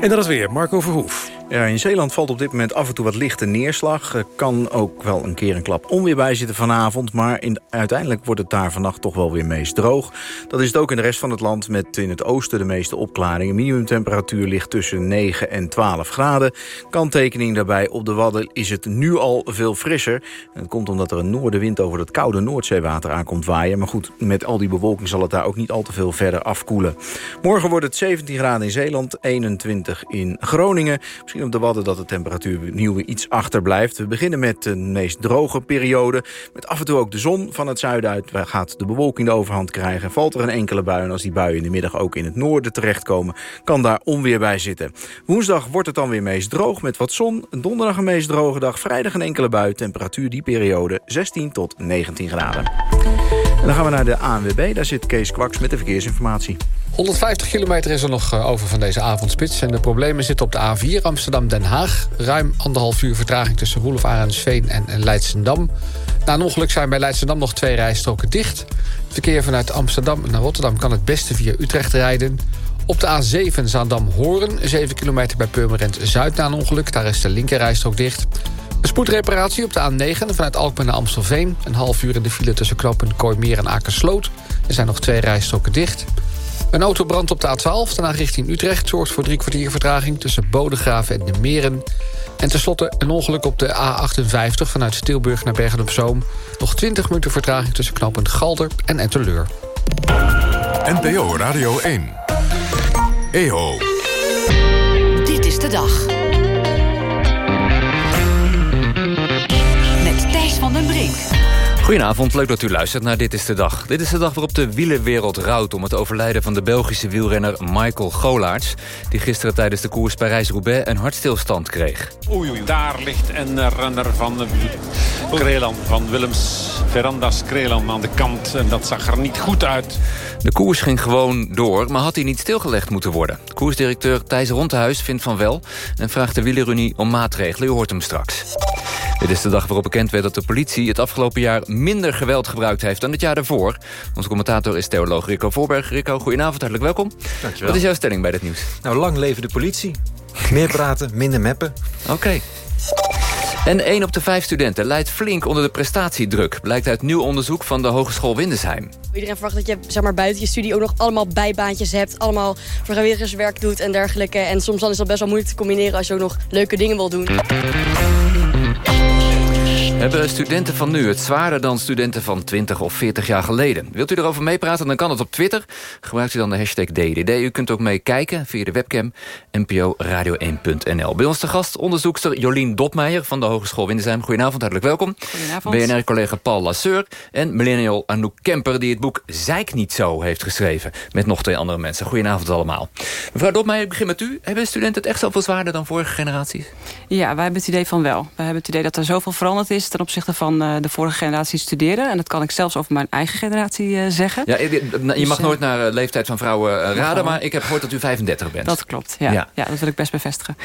En dat is weer Marco Verhoef. Ja, in Zeeland valt op dit moment af en toe wat lichte neerslag. Er kan ook wel een keer een klap onweer bij zitten vanavond... maar in, uiteindelijk wordt het daar vannacht toch wel weer meest droog. Dat is het ook in de rest van het land met in het oosten de meeste opklaringen. Minimumtemperatuur ligt tussen 9 en 12 graden. Kanttekening daarbij, op de Wadden is het nu al veel frisser. Dat komt omdat er een noordenwind over het koude Noordzeewater aankomt waaien. Maar goed, met al die bewolking zal het daar ook niet al te veel verder afkoelen. Morgen wordt het 17 graden in Zeeland, 21 in Groningen... Misschien Misschien op de Wadden dat de temperatuur weer iets achterblijft. We beginnen met de meest droge periode. Met af en toe ook de zon van het zuiden uit. Gaat de bewolking de overhand krijgen. Valt er een enkele bui. En als die buien in de middag ook in het noorden terechtkomen... kan daar onweer bij zitten. Woensdag wordt het dan weer meest droog met wat zon. Donderdag een meest droge dag. Vrijdag een enkele bui. Temperatuur die periode 16 tot 19 graden. Dan gaan we naar de ANWB. Daar zit Kees Kwaks met de verkeersinformatie. 150 kilometer is er nog eh, over van deze avondspits. En de problemen zitten op de A4 Amsterdam-Den Haag. Ruim anderhalf uur vertraging tussen Roelof Arendsveen en Leidsendam. Na een ongeluk zijn bij Leidsendam nog twee rijstroken dicht. verkeer vanuit Amsterdam naar Rotterdam kan het beste via Utrecht rijden. Op de A7 Zaandam-Horen, 7 kilometer bij Purmerend Zuid na een ongeluk. Daar is de linkerrijstrook dicht. Een spoedreparatie op de A9 vanuit Alkmaar naar Amstelveen. Een half uur in de file tussen knooppunt Kooimeer en Akersloot. Er zijn nog twee rijstroken dicht. Een autobrand op de A12, daarna richting Utrecht... zorgt voor drie kwartier vertraging tussen Bodegraven en de Meren. En tenslotte een ongeluk op de A58 vanuit Tilburg naar Bergen-op-Zoom. Nog 20 minuten vertraging tussen knooppunt Galder en Enteleur. NPO Radio 1. EO. Dit is de dag. Goedenavond, leuk dat u luistert naar Dit is de Dag. Dit is de dag waarop de wielerwereld rouwt om het overlijden van de Belgische wielrenner Michael Golaerts... die gisteren tijdens de koers Parijs-Roubaix een hartstilstand kreeg. Oei, oei, daar ligt een renner van Krelan, van Willems Verandas Krelan aan de kant. En dat zag er niet goed uit. De koers ging gewoon door, maar had hij niet stilgelegd moeten worden. Koersdirecteur Thijs Rontehuis vindt van wel... en vraagt de wielerunie om maatregelen. U hoort hem straks. Dit is de dag waarop bekend werd dat de politie het afgelopen jaar minder geweld gebruikt heeft dan het jaar daarvoor. Onze commentator is theoloog Rico Voorberg. Rico, goedenavond, hartelijk welkom. Dankjewel. Wat is jouw stelling bij dit nieuws? Nou, lang leven de politie. Meer praten, minder meppen. Oké. En 1 op de 5 studenten leidt flink onder de prestatiedruk... blijkt uit nieuw onderzoek van de Hogeschool Windesheim. Iedereen verwacht dat je zeg maar, buiten je studie ook nog allemaal bijbaantjes hebt... allemaal vrijwilligerswerk doet en dergelijke. En soms dan is dat best wel moeilijk te combineren... als je ook nog leuke dingen wil doen. Thank you. Hebben studenten van nu het zwaarder dan studenten van 20 of 40 jaar geleden? Wilt u erover meepraten, dan kan het op Twitter. Gebruikt u dan de hashtag DDD. U kunt ook meekijken via de webcam nporadio1.nl. Bij ons te gast onderzoekster Jolien Dopmeijer van de Hogeschool Windesheim. Goedenavond, hartelijk welkom. Goedenavond. BNR-collega Paul Lasseur en millennial Anouk Kemper... die het boek Zeik niet zo heeft geschreven. Met nog twee andere mensen. Goedenavond allemaal. Mevrouw Dopmeijer, ik begin met u. Hebben studenten het echt zoveel zwaarder dan vorige generaties? Ja, wij hebben het idee van wel. We hebben het idee dat er zoveel veranderd is ten opzichte van uh, de vorige generatie studeren. En dat kan ik zelfs over mijn eigen generatie uh, zeggen. Ja, je, Dus, mag eh, nooit naar leeftijd van vrouwen raden, maar ik heb gehoord dat u 35 bent. Dat klopt, ja. ja. ja dat wil ik best bevestigen.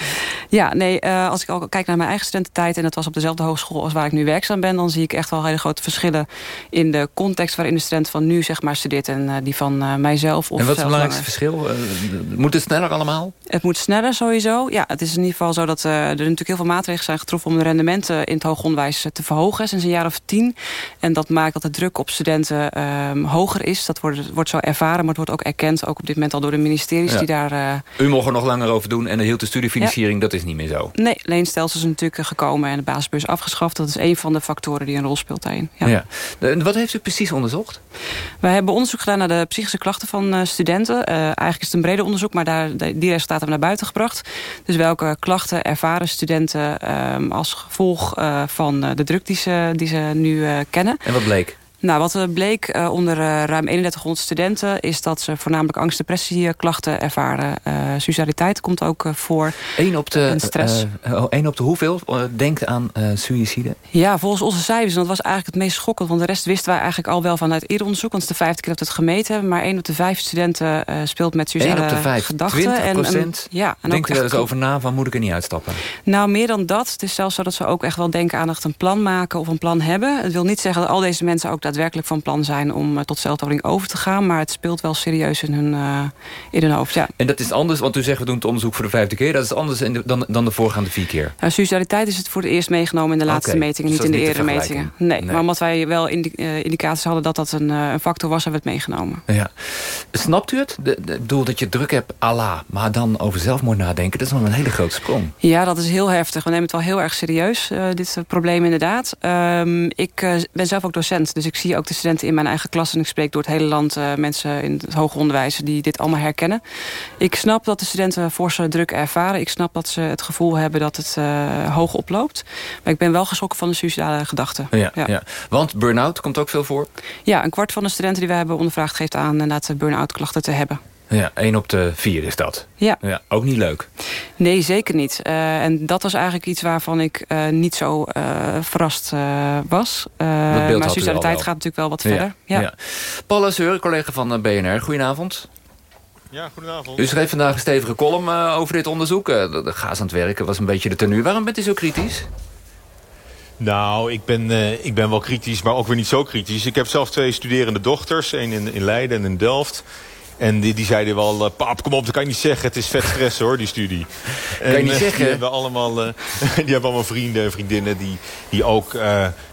Ja, nee, als ik ook kijk naar mijn eigen studententijd... en dat was op dezelfde hogeschool als waar ik nu werkzaam ben... dan zie ik echt wel hele grote verschillen in de context... waarin de student van nu zeg maar studeert en die van mijzelf. Of en wat is het belangrijkste langer. verschil? moet het sneller allemaal? Het moet sneller sowieso. Ja, het is in ieder geval zo dat er natuurlijk heel veel maatregelen zijn getroffen... om de rendementen in het hoger onderwijs te verhogen sinds een jaar of tien. En dat maakt dat de druk op studenten um, hoger is. Dat wordt, wordt zo ervaren, maar het wordt ook erkend... ook op dit moment al door de ministeries Ja. die daar... Uh, U mocht er nog langer over doen en de hield de studiefinanciering, dat is niet meer zo. Nee, leenstelsels is natuurlijk gekomen en de basisbeurs afgeschaft. Dat is een van de factoren die een rol speelt daarin. Ja. Ja. En wat heeft u precies onderzocht? Wij hebben onderzoek gedaan naar de psychische klachten van uh, studenten. Uh, eigenlijk is het een breder onderzoek, maar daar, die resultaten hebben we naar buiten gebracht. Dus welke klachten ervaren studenten um, als gevolg uh, van de druk die ze, die ze nu uh, kennen. En wat bleek? Nou, wat uh, bleek uh, onder uh, ruim 3100 studenten... is dat ze voornamelijk angst- en depressieklachten ervaren. suicidaliteit komt ook voor. Eén op de, en stress. één op de hoeveel denkt aan suïcide? Ja, volgens onze cijfers. En dat was eigenlijk het meest schokkend. Want de rest wisten wij eigenlijk al wel vanuit eerder onderzoek. Want het is de vijfde keer dat we het gemeten hebben. Maar één op de vijf studenten speelt met suicidale Eén op de vijf, gedachten. 20 en, procent? ja, en denkt er eens over na van moet ik er niet uitstappen? Nou, meer dan dat. Het is zelfs zo dat ze ook echt wel denken aan echt een plan maken... of een plan hebben. Het wil niet zeggen dat al deze mensen ook daadwerkelijk van plan zijn om uh, tot zelfdoding over te gaan. Maar het speelt wel serieus in hun, uh, in hun hoofd, ja. En dat is anders, want u zegt we doen het onderzoek voor de vijfde keer. Dat is anders de, dan, dan de voorgaande vier keer. Uh, suicidaliteit is het voor het eerst meegenomen in de laatste okay, metingen. Dus niet in de eerdere metingen. Nee, nee, maar omdat wij wel indi indicaties hadden dat dat een, een, factor was, hebben we het meegenomen. Ja. Snapt u het? De, bedoel dat je druk hebt, Allah, maar dan over zelfmoord nadenken. Dat is nog een hele grote sprong. Ja, dat is heel heftig. We nemen het wel heel erg serieus, dit probleem inderdaad. Um, ik ben zelf ook docent, dus ik zie ook de studenten in mijn eigen klas... en ik spreek door het hele land mensen in het hoger onderwijs... die dit allemaal herkennen. Ik snap dat de studenten forse druk ervaren. Ik snap dat ze het gevoel hebben dat het hoog oploopt. Maar ik ben wel geschrokken van de suicidale gedachten. Ja, ja. Want burn-out komt ook veel voor? Ja, een kwart van de studenten die we hebben ondervraagd... geeft aan inderdaad burn-out klachten te hebben. Ja, één op de vier is dat. Ja. ja ook niet leuk. Nee, zeker niet. Uh, en dat was eigenlijk iets waarvan ik uh, niet zo uh, verrast was. maar suicidaliteit gaat natuurlijk wel wat verder. Ja. ja. Paul Azeur, collega van BNR. Goedenavond. Ja, goedenavond. U schreef vandaag een stevige column over dit onderzoek. de gaas aan het werken was een beetje de tenue. Waarom bent u zo kritisch? Nou, ik ben, uh, ik ben wel kritisch, maar ook weer niet zo kritisch. Ik heb zelf twee studerende dochters. één in, in Leiden en in Delft. En die, die zeiden wel, uh, pap, kom op, dat kan je niet zeggen. Het is vet stress hoor, die studie. Kan je niet uh, zeggen? Die hebben allemaal, uh, die hebben allemaal vrienden en vriendinnen die, die ook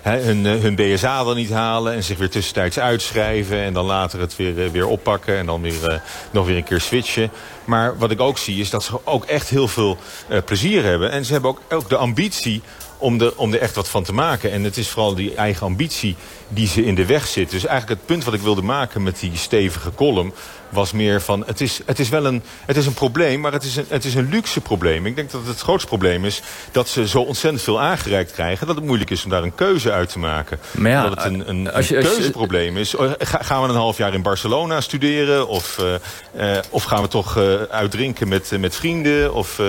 hun, hun BSA dan niet halen. En zich weer tussentijds uitschrijven. En dan later het weer, weer oppakken. En dan weer, nog weer een keer switchen. Maar wat ik ook zie is dat ze ook echt heel veel plezier hebben. En ze hebben ook, ook de ambitie om, de, om er echt wat van te maken. En het is vooral die eigen ambitie die ze in de weg zit. Dus eigenlijk het punt wat ik wilde maken met die stevige column... was meer van, het is, het is wel een, het is een probleem, maar het is een, het is een luxe probleem. Ik denk dat het, het grootste probleem is dat ze zo ontzettend veel aangereikt krijgen... dat het moeilijk is om daar een keuze uit te maken. Maar ja, dat het een, een, als je, een keuzeprobleem is. Oh, gaan we een half jaar in Barcelona studeren? Of, uh, uh, of gaan we toch uh, uitdrinken met, met vrienden? Of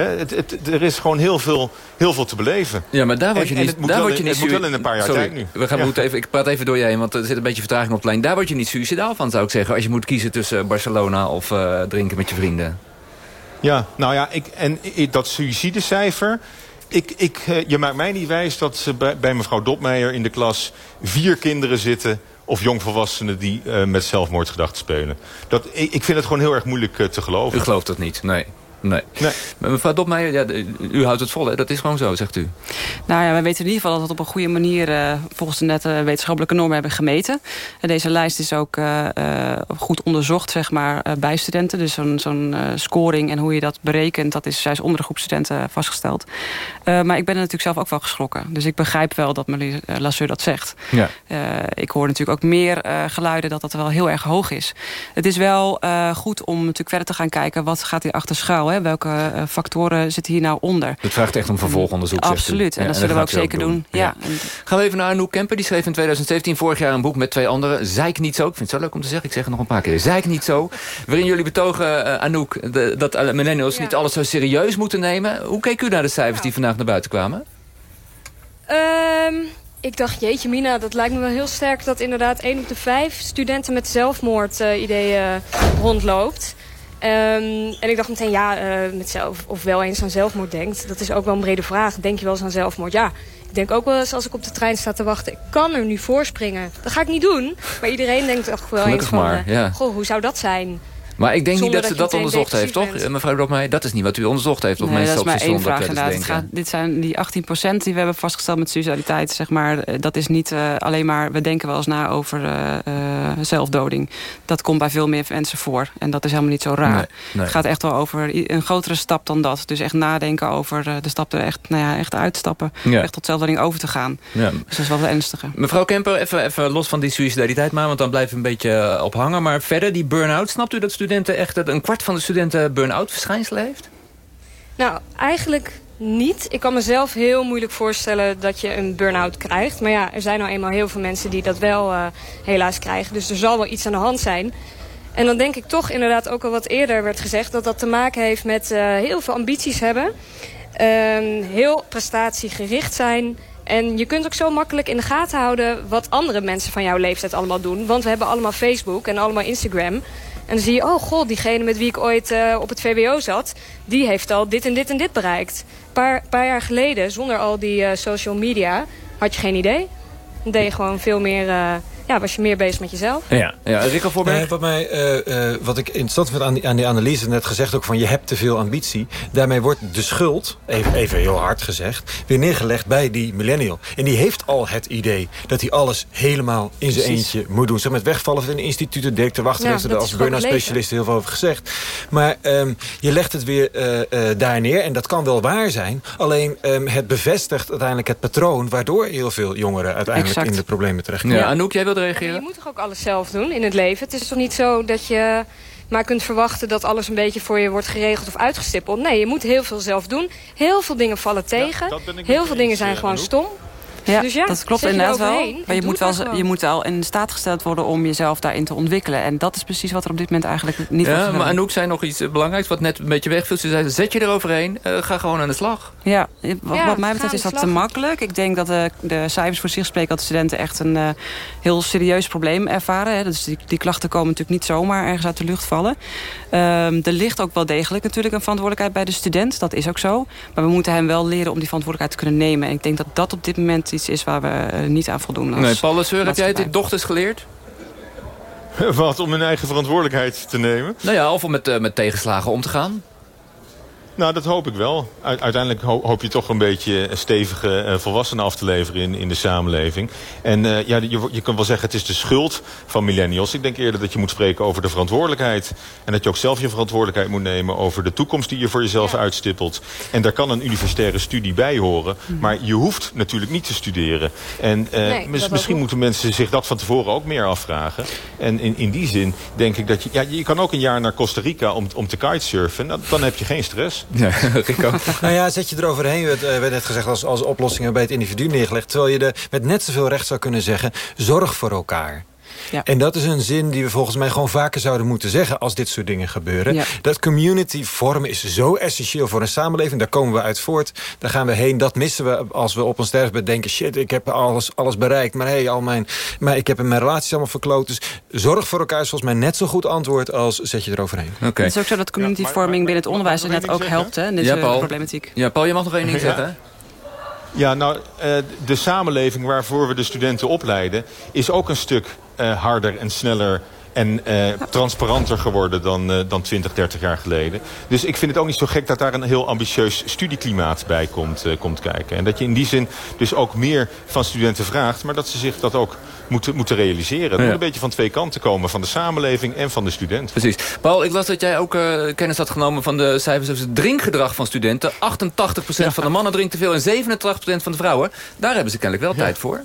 het, het, er is gewoon heel veel, heel veel te beleven. Ja, maar daar word je en, niet... En het moet, daar wel, word je niet het moet wel in een paar jaar Sorry, tijd nu. We gaan, ja. even, ik praat even door je heen, want er zit een beetje vertraging op het lijn. Daar word je niet suicidaal van, zou ik zeggen. Als je moet kiezen tussen Barcelona of uh, drinken met je vrienden. Ja, nou ja, ik, en dat suïcidecijfer... Ik, ik, je maakt mij niet wijs dat ze bij, bij mevrouw Dopmeijer in de klas... vier kinderen zitten of jongvolwassenen die uh, met zelfmoordgedachten spelen. Dat, ik, ik vind het gewoon heel erg moeilijk uh, te geloven. U gelooft dat niet, nee. Nee. nee. Maar mevrouw Dopmeijer, ja, u houdt het vol, hè? dat is gewoon zo, zegt u. Nou ja, wij weten in ieder geval dat we het op een goede manier... Uh, volgens de nette wetenschappelijke normen hebben gemeten. En deze lijst is ook uh, uh, goed onderzocht zeg maar, bij studenten. Dus zo'n zo'n scoring en hoe je dat berekent... dat is juist onder de groep studenten vastgesteld. maar ik ben er natuurlijk zelf ook wel geschrokken. Dus ik begrijp wel dat meneer Lasseur dat zegt. Ja. ik hoor natuurlijk ook meer geluiden dat dat wel heel erg hoog is. Het is wel goed om natuurlijk verder te gaan kijken... wat gaat hier achter schuil Hè? Welke uh, factoren zitten hier nou onder? Het vraagt echt om vervolgonderzoek, Absoluut, en dat zullen we ook zeker doen. doen. Ja. ja. Gaan we even naar Anouk Kemper. Die schreef in 2017 vorig jaar een boek met twee anderen. Zeik niet zo. Ik vind het zo leuk om te zeggen. Ik zeg het nog een paar keer. Zeik niet zo. Waarin jullie betogen, uh, Anouk, de, dat millennials ja. niet alles zo serieus moeten nemen. Hoe keek u naar de cijfers die vandaag naar buiten kwamen? Um, ik dacht, jeetje mina, dat lijkt me wel heel sterk... dat inderdaad één op de vijf studenten met zelfmoordideeën uh, rondloopt... Um, en ik dacht meteen, ja, uh, met zelf, of wel eens aan zelfmoord denkt. Dat is ook wel een brede vraag. Denk je wel eens aan zelfmoord? Ja, ik denk ook wel eens als ik op de trein sta te wachten... ik kan er nu voor springen. Dat ga ik niet doen. Maar iedereen denkt toch wel Gelukkig eens van... Maar, ja. goh, hoe zou dat zijn? Maar ik denk Zonder niet dat ze dat, onderzocht heeft, toch? Mevrouw Dokmeijer, dat is niet wat u onderzocht heeft. Of nee, mensen dat is maar één vraag inderdaad. Het gaat, dit zijn die 18% die we hebben vastgesteld met suicidaliteit. Zeg maar, dat is niet uh, alleen maar... We denken wel eens na over uh, uh, zelfdoding. Dat komt bij veel meer mensen voor. En dat is helemaal niet zo raar. Nee, nee. Het gaat echt wel over een grotere stap dan dat. Dus echt nadenken over de stap er echt, nou ja, echt uitstappen. Ja. Echt tot zelfdoding over te gaan. Ja. Dus dat is wel de ernstige. Mevrouw Kemper, even, even los van die suicidaliteit maar. Want dan blijven we een beetje op hangen. Maar verder, die burn-out. Snapt u dat studenten echt... een kwart van de studenten burn-out verschijnselen heeft? Nou, eigenlijk niet. Ik kan mezelf heel moeilijk voorstellen dat je een burn-out krijgt. Maar ja, er zijn nou eenmaal heel veel mensen die dat wel uh, helaas krijgen. Dus er zal wel iets aan de hand zijn. En dan denk ik toch inderdaad ook al wat eerder werd gezegd... dat dat te maken heeft met uh, heel veel ambities hebben. Um, heel prestatiegericht zijn... En je kunt ook zo makkelijk in de gaten houden... wat andere mensen van jouw leeftijd allemaal doen. Want we hebben allemaal Facebook en allemaal Instagram... En dan zie je, oh god, diegene met wie ik ooit uh, op het VWO zat... die heeft al dit en dit en dit bereikt. Een paar, paar jaar geleden, zonder al die uh, social media, had je geen idee. Dan deed je gewoon veel meer uh, ja, was je meer bezig met jezelf. Ja, ja Rick Voorberg? Nee, wat, mij, uh, uh, wat ik interessant vind aan die, aan die analyse, net gezegd ook van je hebt te veel ambitie. Daarmee wordt de schuld, even, even heel hard gezegd, weer neergelegd bij die millennial. En die heeft al het idee dat hij alles helemaal in zijn eentje moet doen. Zeg, met wegvallen van de instituten, Dirk de Wachter ja, heeft er als burn-out specialist heel veel over gezegd. Maar um, je legt het weer uh, daar neer en dat kan wel waar zijn. Alleen um, het bevestigt uiteindelijk het patroon waardoor heel veel jongeren uiteindelijk exact. in de problemen terechtkomen. Ja, Anouk, jij wilde reageren? je moet toch ook alles zelf doen in het leven? Het is toch niet zo dat je maar kunt verwachten dat alles een beetje voor je wordt geregeld of uitgestippeld. Nee, je moet heel veel zelf doen. Heel veel dingen vallen tegen. heel veel dingen zijn gewoon stom. Ja, dus ja, dat klopt inderdaad wel. Maar je moet, wel, je moet wel in staat gesteld worden om jezelf daarin te ontwikkelen. En dat is precies wat er op dit moment eigenlijk niet ja, wordt Maar Anouk zei nog iets belangrijks wat net een beetje wegviel. Ze zei, zet je eroverheen, uh, ga gewoon aan de slag. Ja, wat, wat mij betreft is dat te makkelijk. Ik denk dat de, de cijfers voor zich spreken dat de studenten echt een uh, heel serieus probleem ervaren. Hè. Dus die, die, klachten komen natuurlijk niet zomaar ergens uit de lucht vallen. Um, er ligt ook wel degelijk natuurlijk een verantwoordelijkheid bij de student. Dat is ook zo. Maar we moeten hem wel leren om die verantwoordelijkheid te kunnen nemen. En ik denk dat dat op dit moment iets is waar we eh, niet aan voldoen. Nee, Paul Seur, heb jij het je dochters geleerd? Wat, om hun eigen verantwoordelijkheid te nemen? Nou ja, of om met, uh, met tegenslagen om te gaan. Nou, dat hoop ik wel. Uiteindelijk hoop je toch een beetje stevige uh, volwassenen af te leveren in, in de samenleving. En uh, ja, je, je kan wel zeggen het is de schuld van millennials. Ik denk eerder dat je moet spreken over de verantwoordelijkheid. En dat je ook zelf je verantwoordelijkheid moet nemen over de toekomst die je voor jezelf uitstippelt. En daar kan een universitaire studie bij horen. Mhm. Maar je hoeft natuurlijk niet te studeren. En uh, nee, mis, misschien moeten mensen zich dat van tevoren ook meer afvragen. En in, in die zin denk ik dat je... Ja, je kan ook een jaar naar Costa Rica om, om te kitesurfen. Nou, dan heb je geen stress. Ja, Rico. nou ja, zet je eroverheen, werd, werd net gezegd, als, als oplossingen bij het individu neergelegd. Terwijl je er met net zoveel recht zou kunnen zeggen, zorg voor elkaar. Ja. En dat is een zin die we volgens mij gewoon vaker zouden moeten zeggen... als dit soort dingen gebeuren. Ja. Dat community vormen is zo essentieel voor een samenleving. Daar komen we uit voort. Daar gaan we heen. Dat missen we als we op ons sterfbed denken... shit, ik heb alles, alles bereikt. Maar hey, al mijn, maar ik heb mijn relaties allemaal verkloot. Dus zorg voor elkaar is volgens mij net zo goed antwoord... als zet je eroverheen. Okay. Het is ook zo dat communityvorming binnen het onderwijs... net ook helpt, hè, in deze ja, problematiek. Ja, Paul, je mag nog één ding zeggen, Ja, nou, de samenleving waarvoor we de studenten opleiden... is ook een stuk uh, harder en sneller en uh, transparanter geworden dan, dan 20, 30 jaar geleden. Dus ik vind het ook niet zo gek dat daar een heel ambitieus studieklimaat bij komt, komt kijken. En dat je in die zin dus ook meer van studenten vraagt... maar dat ze zich dat ook moeten, moeten realiseren. Het ja. moet een beetje van twee kanten komen. Van de samenleving en van de student. Precies. Paul, ik las dat jij ook kennis had genomen van de cijfers over het drinkgedrag van studenten. 88% ja. van de mannen drinkt te veel en 87% van de vrouwen. Daar hebben ze kennelijk wel tijd voor.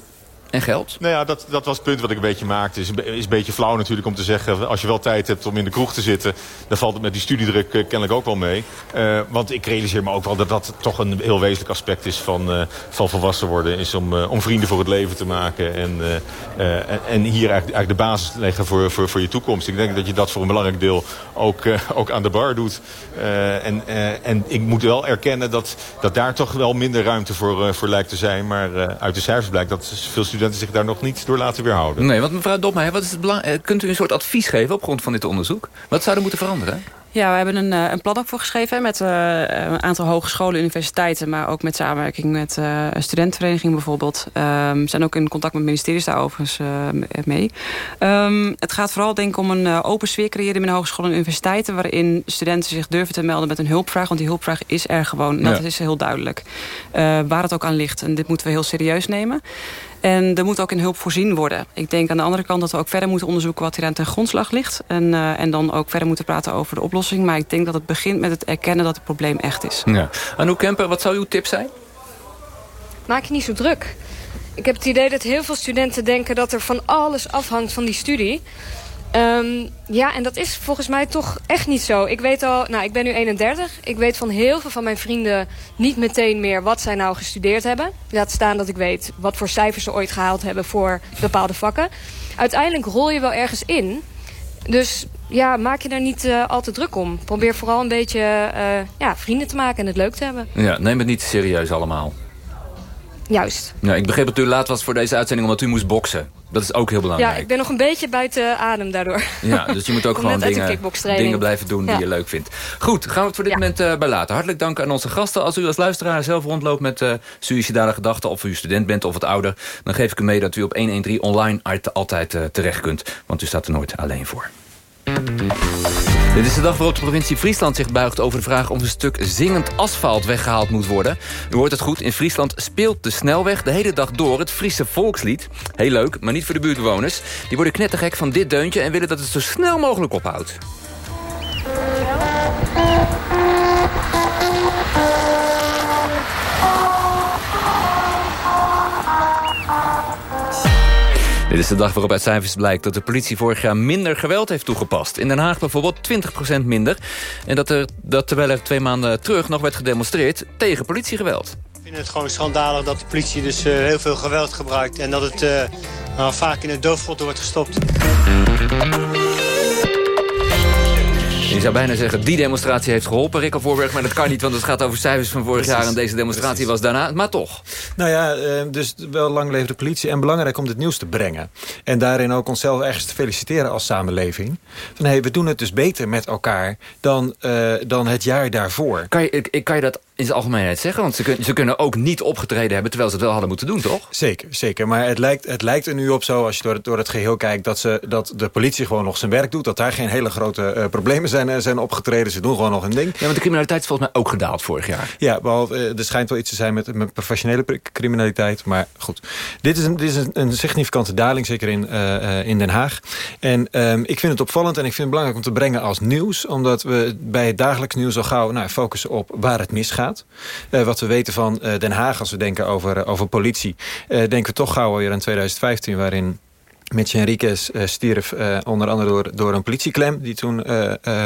En geld? Nou ja, dat, dat was het punt wat ik een beetje maakte. Het is, is een beetje flauw natuurlijk om te zeggen... als je wel tijd hebt om in de kroeg te zitten... dan valt het met die studiedruk uh, kennelijk ook wel mee. Uh, want ik realiseer me ook wel dat dat toch een heel wezenlijk aspect is... van, uh, van volwassen worden. Is om, om vrienden voor het leven te maken. En, en, en, hier eigenlijk, eigenlijk, de basis te leggen voor, voor, voor je toekomst. Ik denk dat je dat voor een belangrijk deel ook, ook aan de bar doet. en, en ik moet wel erkennen dat, dat daar toch wel minder ruimte voor, voor lijkt te zijn. Maar uit de cijfers blijkt dat veel studenten zich daar nog niet door laten weerhouden. Nee, want mevrouw Dopmeijer, wat is het belang... Eh, kunt u een soort advies geven op grond van dit onderzoek? Wat zou er moeten veranderen? Ja, we hebben een, eh, een plan ook voor geschreven met uh, een aantal hogescholen, universiteiten, maar ook met samenwerking met uh, studentenvereniging bijvoorbeeld. Um, we zijn ook in contact met ministeries daar overigens mee. Um, het gaat vooral denk ik om een open sfeer creëren binnen hogescholen en universiteiten, waarin studenten zich durven te melden met een hulpvraag, want die hulpvraag is er gewoon. Dat is heel duidelijk. waar het ook aan ligt. En dit moeten we heel serieus nemen. En er moet ook in hulp voorzien worden. Ik denk aan de andere kant dat we ook verder moeten onderzoeken... wat hier aan ten grondslag ligt. En, uh, en dan ook verder moeten praten over de oplossing. Maar ik denk dat het begint met het erkennen dat het probleem echt is. Ja. Anouk Kemper, wat zou uw tip zijn? Maak je niet zo druk. Ik heb het idee dat heel veel studenten denken dat er van alles afhangt van die studie. Um, ja, en dat is volgens mij toch echt niet zo. Ik weet al, nou, ik ben nu 31. Ik weet van heel veel van mijn vrienden niet meteen meer wat zij nou gestudeerd hebben. Laat staan dat ik weet wat voor cijfers ze ooit gehaald hebben voor bepaalde vakken. Uiteindelijk rol je wel ergens in. Dus ja, maak je daar niet uh, al te druk om. Probeer vooral een beetje uh, ja, vrienden te maken en het leuk te hebben. Ja, neem het niet serieus allemaal. Juist. Ja, ik begreep dat u laat was voor deze uitzending omdat u moest boksen. Dat is ook heel belangrijk. Ja, ik ben nog een beetje buiten adem daardoor. Ja, dus je moet ook gewoon dingen, dingen blijven doen die je leuk vindt. Goed, gaan we het voor dit moment eh, bij laten. Hartelijk dank aan onze gasten. Als u als luisteraar zelf rondloopt met eh suïcidale gedachten... of u student bent of wat ouder... dan geef ik u mee dat u op 113 online altijd eh, terecht kunt. Want u staat er nooit alleen voor. Dit is de dag waarop de provincie Friesland zich buigt over de vraag... of een stuk zingend asfalt weggehaald moet worden. U hoort het goed, in Friesland speelt de snelweg de hele dag door... het Friese volkslied. Heel leuk, maar niet voor de buurtbewoners. Die worden knettergek van dit deuntje... en willen dat het zo snel mogelijk ophoudt. Dit is de dag waarop uit cijfers blijkt dat de politie vorig jaar minder geweld heeft toegepast. In Den Haag bijvoorbeeld 20% minder. En dat, er, dat terwijl er twee maanden terug nog werd gedemonstreerd tegen politiegeweld. Ik vind het gewoon schandalig dat de politie dus eh, heel veel geweld gebruikt... en dat het eh, nou, vaak in het doofpot wordt gestopt. Je zou bijna zeggen, die demonstratie heeft geholpen, Rick Voorberg. Maar dat kan niet, want het gaat over cijfers van vorig jaar... en deze demonstratie was daarna, maar toch. Nou ja, eh, dus wel lang leven de politie. En belangrijk om dit nieuws te brengen. En daarin ook onszelf ergens te feliciteren als samenleving. Van hé, hey, we doen het dus beter met elkaar dan, eh, dan het jaar daarvoor. Kan je, ik- kan je dat in zijn algemeenheid zeggen? Want ze, kun- ze kunnen ook niet opgetreden hebben... terwijl ze het wel hadden moeten doen, toch? Zeker, zeker. Maar het lijkt, het lijkt er nu op zo, als je door het, door het geheel kijkt... Dat, ze, dat de politie gewoon nog zijn werk doet. Dat daar geen hele grote eh, problemen zijn, eh, zijn opgetreden. Ze doen gewoon nog een ding. Ja, want de criminaliteit is volgens mij ook gedaald vorig jaar. Ja, behalve, eh, er schijnt wel iets te zijn met, met professionele criminaliteit. Maar goed, dit is een, dit is een, een significante daling, zeker in, in Den Haag. En ehm, ik vind het opvallend en ik vind het belangrijk om te brengen als nieuws. Omdat we bij het dagelijks nieuws al gauw nou, focussen op waar het misgaat. Eh, wat we weten van eh, Den Haag als we denken over, eh, over politie. denken we toch gauw weer aan 2015 waarin... Mitch Henriquez stierf onder andere door, door een politieklem... Die toen,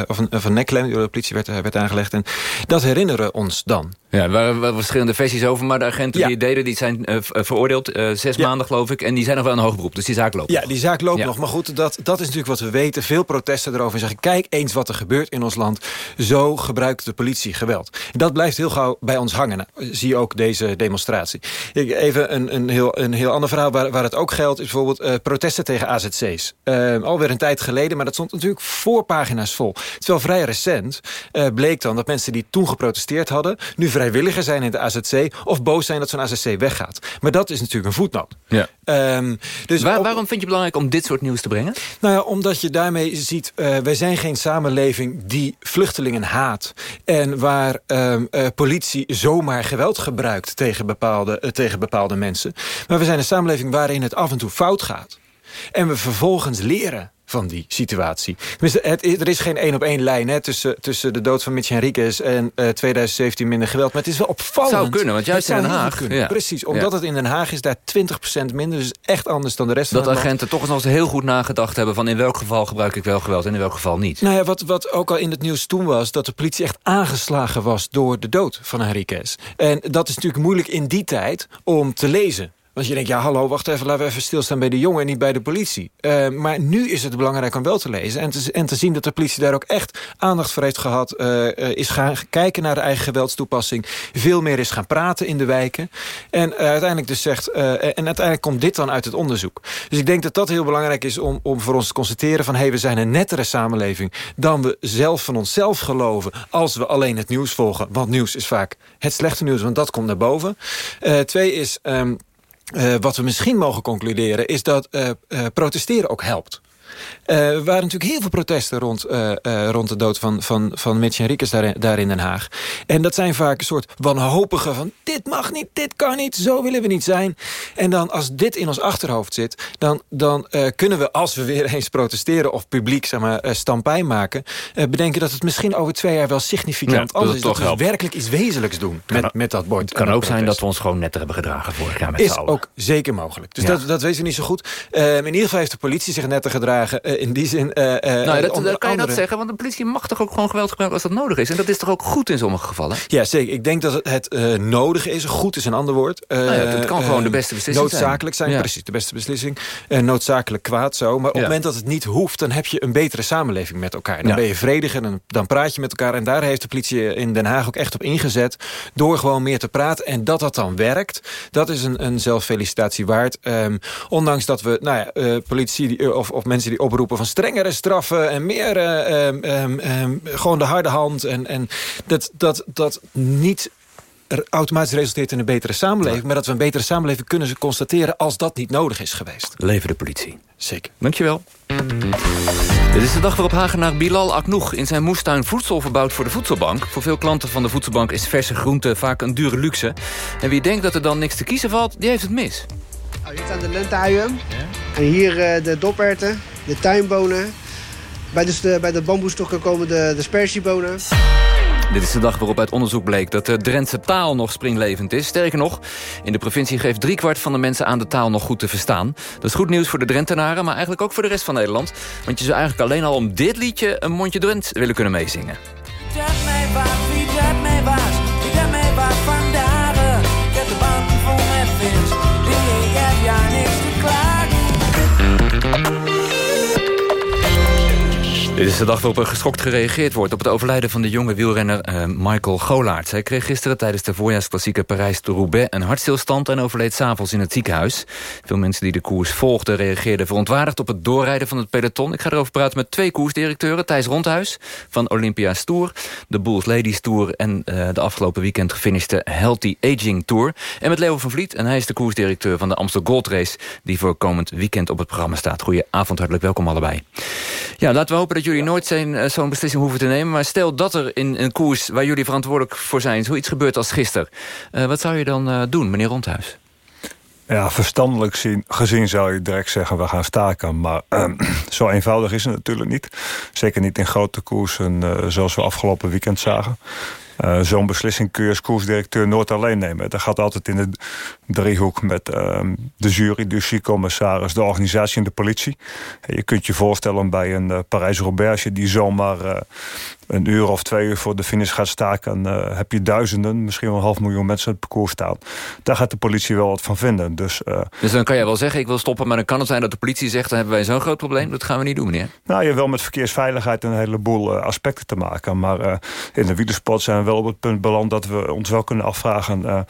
of, een, of nekklem die door de politie werd, werd aangelegd. En dat herinneren ons dan. Ja, er waren verschillende versies over, maar de agenten Ja. die het deden... die zijn eh, eh, veroordeeld, eh, zes maanden geloof ik... en die zijn nog wel in hoog beroep, dus die zaak loopt Ja, nog. die zaak loopt Ja. nog. Maar goed, dat, dat is natuurlijk wat we weten. Veel protesten erover en zeggen... kijk eens wat er gebeurt in ons land. Zo gebruikt de politie geweld. Dat blijft heel gauw bij ons hangen. Nou, zie ook deze demonstratie. Even een, een, heel, een heel ander verhaal waar, waar het ook geldt... is bijvoorbeeld protesten tegen AZC's. Alweer een tijd geleden, maar dat stond natuurlijk voorpagina's vol. Terwijl vrij recent bleek dan dat mensen die toen geprotesteerd hadden... nu vrijwilliger zijn in de AZC... of boos zijn dat zo'n AZC weggaat. Maar dat is natuurlijk een voetnoot. Ja. Ehm, dus Waar- waarom vind je het belangrijk om dit soort nieuws te brengen? nou ja, omdat je daarmee ziet... eh, wij zijn geen samenleving die vluchtelingen haat... en waar ehm, eh, politie zomaar geweld gebruikt tegen bepaalde, eh, tegen bepaalde mensen. Maar we zijn een samenleving waarin het af en toe fout gaat. En we vervolgens leren van die situatie. Tenminste, het, er is geen één op één lijn hè, tussen, tussen de dood van Mitch Henriquez... en eh, 2017 minder geweld. Maar het is wel opvallend. Zou kunnen, want juist Het in Den Haag, ja. Precies, omdat Ja. het in Den Haag is daar 20% minder. Dus echt anders dan de rest Dat van het land. agenten toch eens heel goed nagedacht hebben... van in welk geval gebruik ik wel geweld en in welk geval niet. Nou ja, wat, wat ook al in het nieuws toen was... dat de politie echt aangeslagen was door de dood van Henriquez. En dat is natuurlijk moeilijk in die tijd om te lezen. Want je denkt, ja hallo, wacht even, laten we even stilstaan bij de jongen... en niet bij de politie. Eh, maar nu is het belangrijk om wel te lezen... en te, en te zien dat de politie daar ook echt aandacht voor heeft gehad... eh, eh, is gaan kijken naar de eigen geweldstoepassing... veel meer is gaan praten in de wijken. En uiteindelijk dus zegt... en uiteindelijk komt dit dan uit het onderzoek. Dus ik denk dat dat heel belangrijk is om, om voor ons te constateren... van hé, hey, we zijn een nettere samenleving... dan we zelf van onszelf geloven... als we alleen het nieuws volgen. Want nieuws is vaak het slechte nieuws, want dat komt naar boven. Twee is... ehm, eh, wat we misschien mogen concluderen... is dat eh, eh, protesteren ook helpt. Eh, er waren natuurlijk heel veel protesten rond, eh, eh, rond de dood van, van, van Mitch daar, in- daar in Den Haag. En dat zijn vaak een soort wanhopige van... dit mag niet, dit kan niet, zo willen we niet zijn. En dan als dit in ons achterhoofd zit... dan, dan kunnen we, als we weer eens protesteren... of publiek zeg maar, stampij maken... bedenken dat het misschien over twee jaar wel significant Ja, anders is. Dat we werkelijk iets wezenlijks doen met, met dat bord. Het kan ook zijn dat we ons gewoon netter hebben gedragen vorig jaar met Is z'n allen. ook zeker mogelijk. Dus Ja. dat, dat weten we niet zo goed. Ehm, in ieder geval heeft de politie zich netter gedragen. Uh, in die zin... Uh, nou, dat, kan je dat zeggen? Want de politie mag toch ook gewoon geweld gebruiken als dat nodig is? En dat is toch ook goed in sommige gevallen? Ja, zeker. Ik denk dat het, het nodig is. Goed is een ander woord. Nou ja, het kan gewoon de beste beslissing noodzakelijk zijn. Precies, de beste beslissing. noodzakelijk kwaad zo. Maar op het moment dat het niet hoeft... dan heb je een betere samenleving met elkaar. Dan ben je vrediger en dan praat je met elkaar. En daar heeft de politie in Den Haag ook echt op ingezet. Door gewoon meer te praten. En dat dat dan werkt, dat is een, een zelffelicitatie waard. Um, ondanks dat we nou ja, uh, politici die, of, of mensen die oproepen van strengere straffen... en meer uh, um, um, gewoon de harde hand. En, en dat, dat, dat niet automatisch resulteert in een betere samenleving... maar dat we een betere samenleving kunnen constateren... als dat niet nodig is geweest. Leven de politie. Zeker. Dankjewel. Dit is de dag waarop Hagenaar Bilal Aknoeg in zijn moestuin voedsel verbouwt voor de voedselbank. Voor veel klanten van de voedselbank is verse groente vaak een dure luxe. En wie denkt dat er dan niks te kiezen valt, die heeft het mis. Nou, hier staan de lenteuien. En hier uh, de doperten, de tuinbonen. Bij de, bij de bamboestokken komen de, de spersiebonen. Dit is de dag waarop uit onderzoek bleek dat de Drentse taal nog springlevend is. Sterker nog, in de provincie geeft driekwart van de mensen aan de taal nog goed te verstaan. Dat is goed nieuws voor de Drentenaren, maar eigenlijk ook voor de rest van Nederland. Want je zou eigenlijk alleen al om dit liedje een mondje Drent willen kunnen meezingen. Dit is de dag waarop er geschokt gereageerd wordt... op het overlijden van de jonge wielrenner uh, Michael Golaert. Hij kreeg gisteren tijdens de voorjaarsklassieke Parijs-Roubaix... een hartstilstand en overleed s'avonds in het ziekenhuis. Veel mensen die de koers volgden reageerden verontwaardigd... op het doorrijden van het peloton. Ik ga erover praten met twee koersdirecteuren. Thijs Rondhuis van Olympia's Tour, de Bulls Ladies Tour... en uh, de afgelopen weekend gefinishte Healthy Aging Tour. En met Leo van Vliet, en hij is de koersdirecteur van de Amsterdam Gold Race... die voor komend weekend op het programma staat. Goedenavond, hartelijk welkom allebei. Ja, laten we hopen dat jullie jullie nooit uh, zo'n beslissing hoeven te nemen. Maar stel dat er in een koers waar jullie verantwoordelijk voor zijn... zoiets gebeurt als gisteren. Uh, wat zou je dan uh, doen, meneer Rondhuis? Ja, verstandelijk zien, gezien zou je direct zeggen... we gaan staken, maar zo eenvoudig is het natuurlijk niet. Zeker niet in grote koersen zoals we afgelopen weekend zagen. Uh, Zo'n beslissing kun je als koersdirecteur nooit alleen nemen. Dat gaat altijd in de driehoek met uh, de jury, de commissaris, de organisatie en de politie. je kunt je voorstellen bij een uh, Parijs-Roubaix... die zomaar uh, een uur of twee uur voor de finish gaat staken... Uh, heb je duizenden, misschien wel een half miljoen mensen het parcours staan. Daar gaat de politie wel wat van vinden. Dus, uh, dus dan kan je wel zeggen, ik wil stoppen... maar dan kan het zijn dat de politie zegt... dan hebben wij zo'n groot probleem, dat gaan we niet doen, meneer. Nou, je hebt wel met verkeersveiligheid een heleboel uh, aspecten te maken. Maar in de wielersport zijn we wel op het punt beland... dat we ons wel kunnen afvragen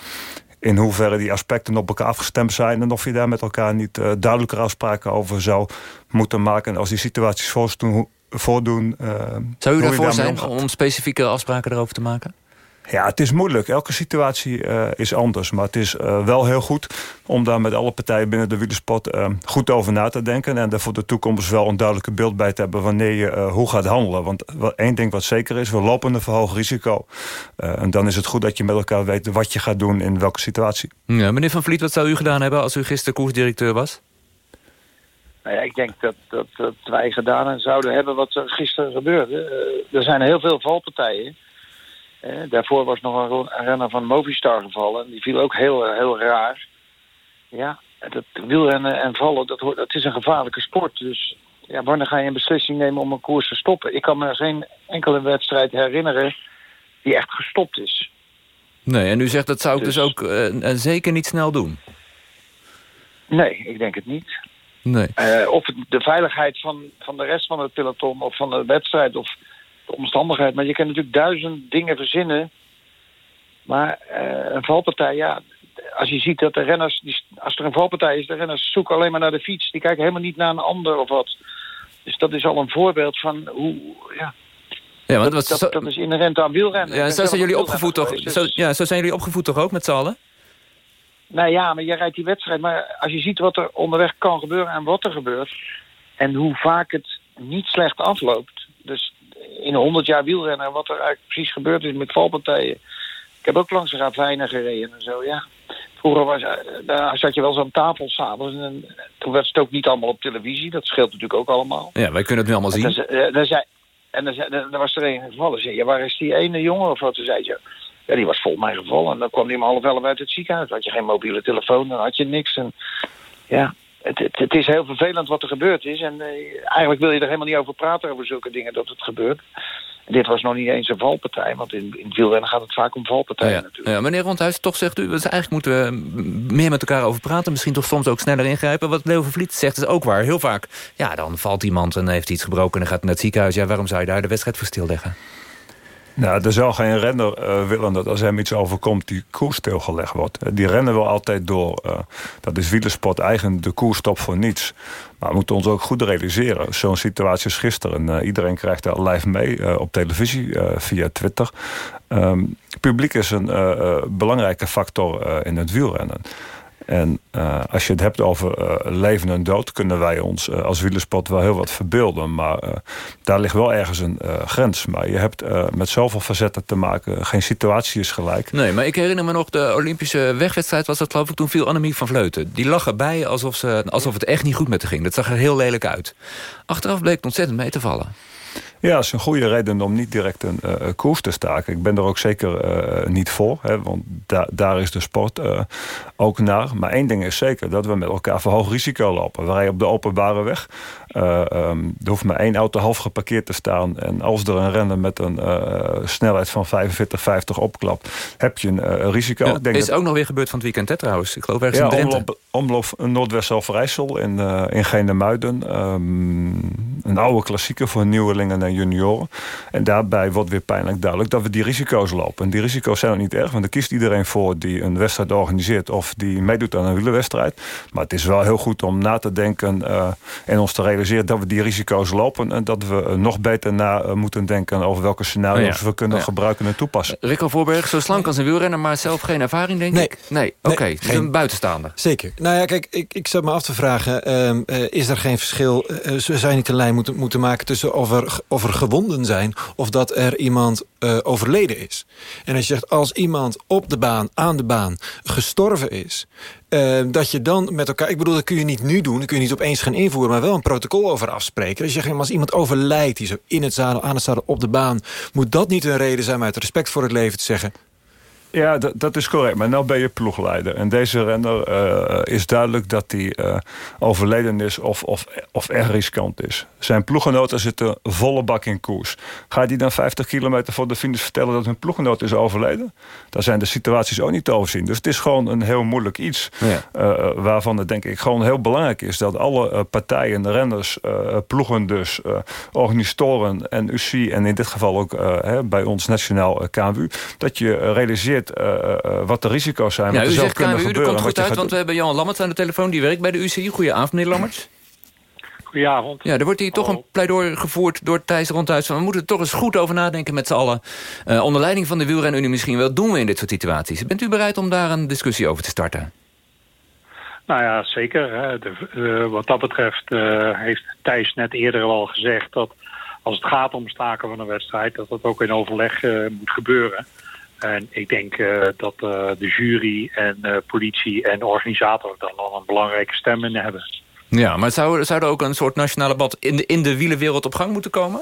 in hoeverre die aspecten op elkaar afgestemd zijn... en of je daar met elkaar niet uh, duidelijker afspraken over zou moeten maken... als die situaties voordoen. Voordoen uh, zou u daarvoor zijn om specifieke afspraken erover te maken? Ja, het is moeilijk. Elke situatie uh, is anders. Maar het is uh, wel heel goed om daar met alle partijen binnen de wielersport uh, goed over na te denken. En daar voor de toekomst wel een duidelijke beeld bij te hebben wanneer je hoe gaat handelen. Want één ding wat zeker is, we lopen een verhoogd risico. en dan is het goed dat je met elkaar weet wat je gaat doen in welke situatie. Ja, meneer Van Vliet, wat zou u gedaan hebben als u gisteren koersdirecteur was? Nou ja, ik denk dat, dat, dat wij gedaan zouden hebben wat er gisteren gebeurde. er zijn heel veel valpartijen. Eh, daarvoor was nog een renner van Movistar gevallen. Die viel ook heel, heel raar. Ja, dat wielrennen en vallen, dat, is een gevaarlijke sport. Dus ja, wanneer ga je een beslissing nemen om een koers te stoppen? Ik kan me geen enkele wedstrijd herinneren die echt gestopt is. Nee, en u zegt dat zou ik dus, dus ook uh, zeker niet snel doen? Nee, ik denk het niet. Nee. Uh, of de veiligheid van, van de rest van het peloton of van de wedstrijd... of de omstandigheid. Maar je kan natuurlijk duizend dingen verzinnen. Maar uh, een valpartij, ja, als je ziet dat de renners, die, als er een valpartij is, de renners zoeken alleen maar naar de fiets. Die kijken helemaal niet naar een ander of wat. Dus dat is al een voorbeeld van hoe, ja. Ja, want dat, dat, dat, is inherent aan wielrennen. Ja, zo zijn jullie opgevoed toch? Zo, dus- ja, zo zijn jullie opgevoed toch ook met z'n allen? Nou ja, maar jij rijdt die wedstrijd. Maar als je ziet wat er onderweg kan gebeuren en wat er gebeurt... en hoe vaak het niet slecht afloopt... dus in 100 jaar wielrennen wat er eigenlijk precies gebeurd is met valpartijen. Ik heb ook langs de ravijnen gereden en zo, ja. Vroeger was, eh, daar zat je wel zo'n tafel s'avonds. En toen werd het ook niet allemaal op televisie. Dat scheelt natuurlijk ook allemaal. Ja, wij kunnen het nu allemaal zien. En dan, zei, en dan, was er een gevallen. Zei, ja, waar is die ene jongen of wat? Toen zei je, ja, die was vol mij gevallen. En dan kwam die om half elf uit het ziekenhuis. had je geen mobiele telefoon, dan had je niks. En, ja, het, het, het is heel vervelend wat er gebeurd is. En eigenlijk wil je er helemaal niet over praten, over zulke dingen, dat het gebeurt. En dit was nog niet eens een valpartij, want in, in het wielrennen gaat het vaak om valpartijen ja. natuurlijk. Ja, meneer Rondhuis, toch zegt u, dus eigenlijk moeten we meer met elkaar over praten. Misschien toch soms ook sneller ingrijpen. Wat Leo Vliet zegt is ook waar. Heel vaak, ja, dan valt iemand en heeft iets gebroken... en dan gaat naar het ziekenhuis. Ja, waarom zou je daar de wedstrijd voor stilleggen? Nou, er zou geen renner uh, willen dat als hem iets overkomt... die koers stilgelegd wordt. Die rennen wel altijd door. Uh, dat is wielersport eigen, de koers stopt voor niets. Maar we moeten ons ook goed realiseren. Zo'n situatie is gisteren. Iedereen krijgt daar live mee op televisie, via Twitter. Um, publiek is een belangrijke factor in het wielrennen. En uh, als je het hebt over uh, leven en dood... kunnen wij ons uh, als wielersport wel heel wat verbeelden. Maar daar ligt wel ergens een grens. Maar je hebt met zoveel facetten te maken. Geen situatie is gelijk. Nee, maar ik herinner me nog de Olympische wegwedstrijd... was dat geloof ik toen viel Annemiek van Vleuten. Die lag erbij alsof, ze, alsof het echt niet goed met haar ging. Dat zag er heel lelijk uit. Achteraf bleek het ontzettend mee te vallen. Ja, dat is een goede reden om niet direct een uh, koers te staken. Ik ben er ook zeker uh, niet voor, hè, want da daar is de sport uh, ook naar. Maar één ding is zeker, dat we met elkaar voor hoog risico lopen. We rijden op de openbare weg. Um, er hoeft maar één auto half geparkeerd te staan. En als er een renner met een snelheid van 45, 50 opklapt... heb je een risico. Ja, denk is dat... ook nog weer gebeurd van het weekend, hè, trouwens. Ik geloof ergens ja, in Drenthe. Omloop, omloop Noordwest-Overijssel in, in. Um, een oude klassieker voor nieuwelingen en junioren. En daarbij wordt weer pijnlijk duidelijk dat we die risico's lopen. En die risico's zijn ook niet erg, want dan kiest iedereen voor die een wedstrijd organiseert of die meedoet aan een wielerwedstrijd. Maar het is wel heel goed om na te denken uh, en ons te realiseren dat we die risico's lopen. En dat we nog beter na uh, moeten denken over welke scenario's ja. we kunnen ja. gebruiken en toepassen. Rico Voorberg, zo slank als een wielrenner, maar zelf geen ervaring, denk nee. ik? Nee, oké. Okay. Dus een buitenstaander. Zeker. Nou ja, kijk, ik, ik zat me af te vragen, uh, is er geen verschil, uh, zou je niet een lijn moeten, moeten maken tussen of er, of er gewonden zijn of dat er iemand uh, overleden is. En als je zegt, als iemand op de baan, aan de baan, gestorven is... Uh, dat je dan met elkaar... Ik bedoel, dat kun je niet nu doen. Dat kun je niet opeens gaan invoeren. Maar wel een protocol over afspreken. Dus je zegt, als iemand overlijdt, die zo in het zadel, aan het zadel, op de baan... moet dat niet een reden zijn om uit respect voor het leven te zeggen... Ja, dat is correct. Maar nu ben je ploegleider. En deze renner uh, is duidelijk dat hij uh, overleden is of, of, of erg riskant is. Zijn ploeggenoten zitten volle bak in koers. Gaat hij dan 50 kilometer voor de finish vertellen dat hun ploeggenoot is overleden? Dan zijn de situaties ook niet te overzien. Dus het is gewoon een heel moeilijk iets. Ja. Uh, waarvan het denk ik gewoon heel belangrijk is dat alle partijen, renners, ploegen dus, organisatoren en UCI en in dit geval ook hè, bij ons nationaal KMU, dat je realiseert uh, uh, wat de risico's zijn. Ja, u zegt KMU, kunnen er komt goed uit, gaat... want we hebben Jan Lammerts aan de telefoon... die werkt bij de UCI. Goedenavond, meneer Lammerts. Goedenavond. Ja, er wordt hier toch een pleidooi gevoerd door Thijs Rondhuis. We moeten er toch eens goed over nadenken met z'n allen. Uh, onder leiding van de wielrenunie misschien. Wat doen we in dit soort situaties? Bent u bereid om daar een discussie over te starten? Nou ja, zeker. Hè. De, uh, wat dat betreft uh, heeft Thijs net eerder al gezegd... dat als het gaat om staken van een wedstrijd... dat dat ook in overleg moet gebeuren. En ik denk uh, dat uh, de jury en uh, politie en organisator dan al een belangrijke stem in hebben. Ja, maar zou, zou er ook een soort nationale debat in de, in de wielenwereld op gang moeten komen?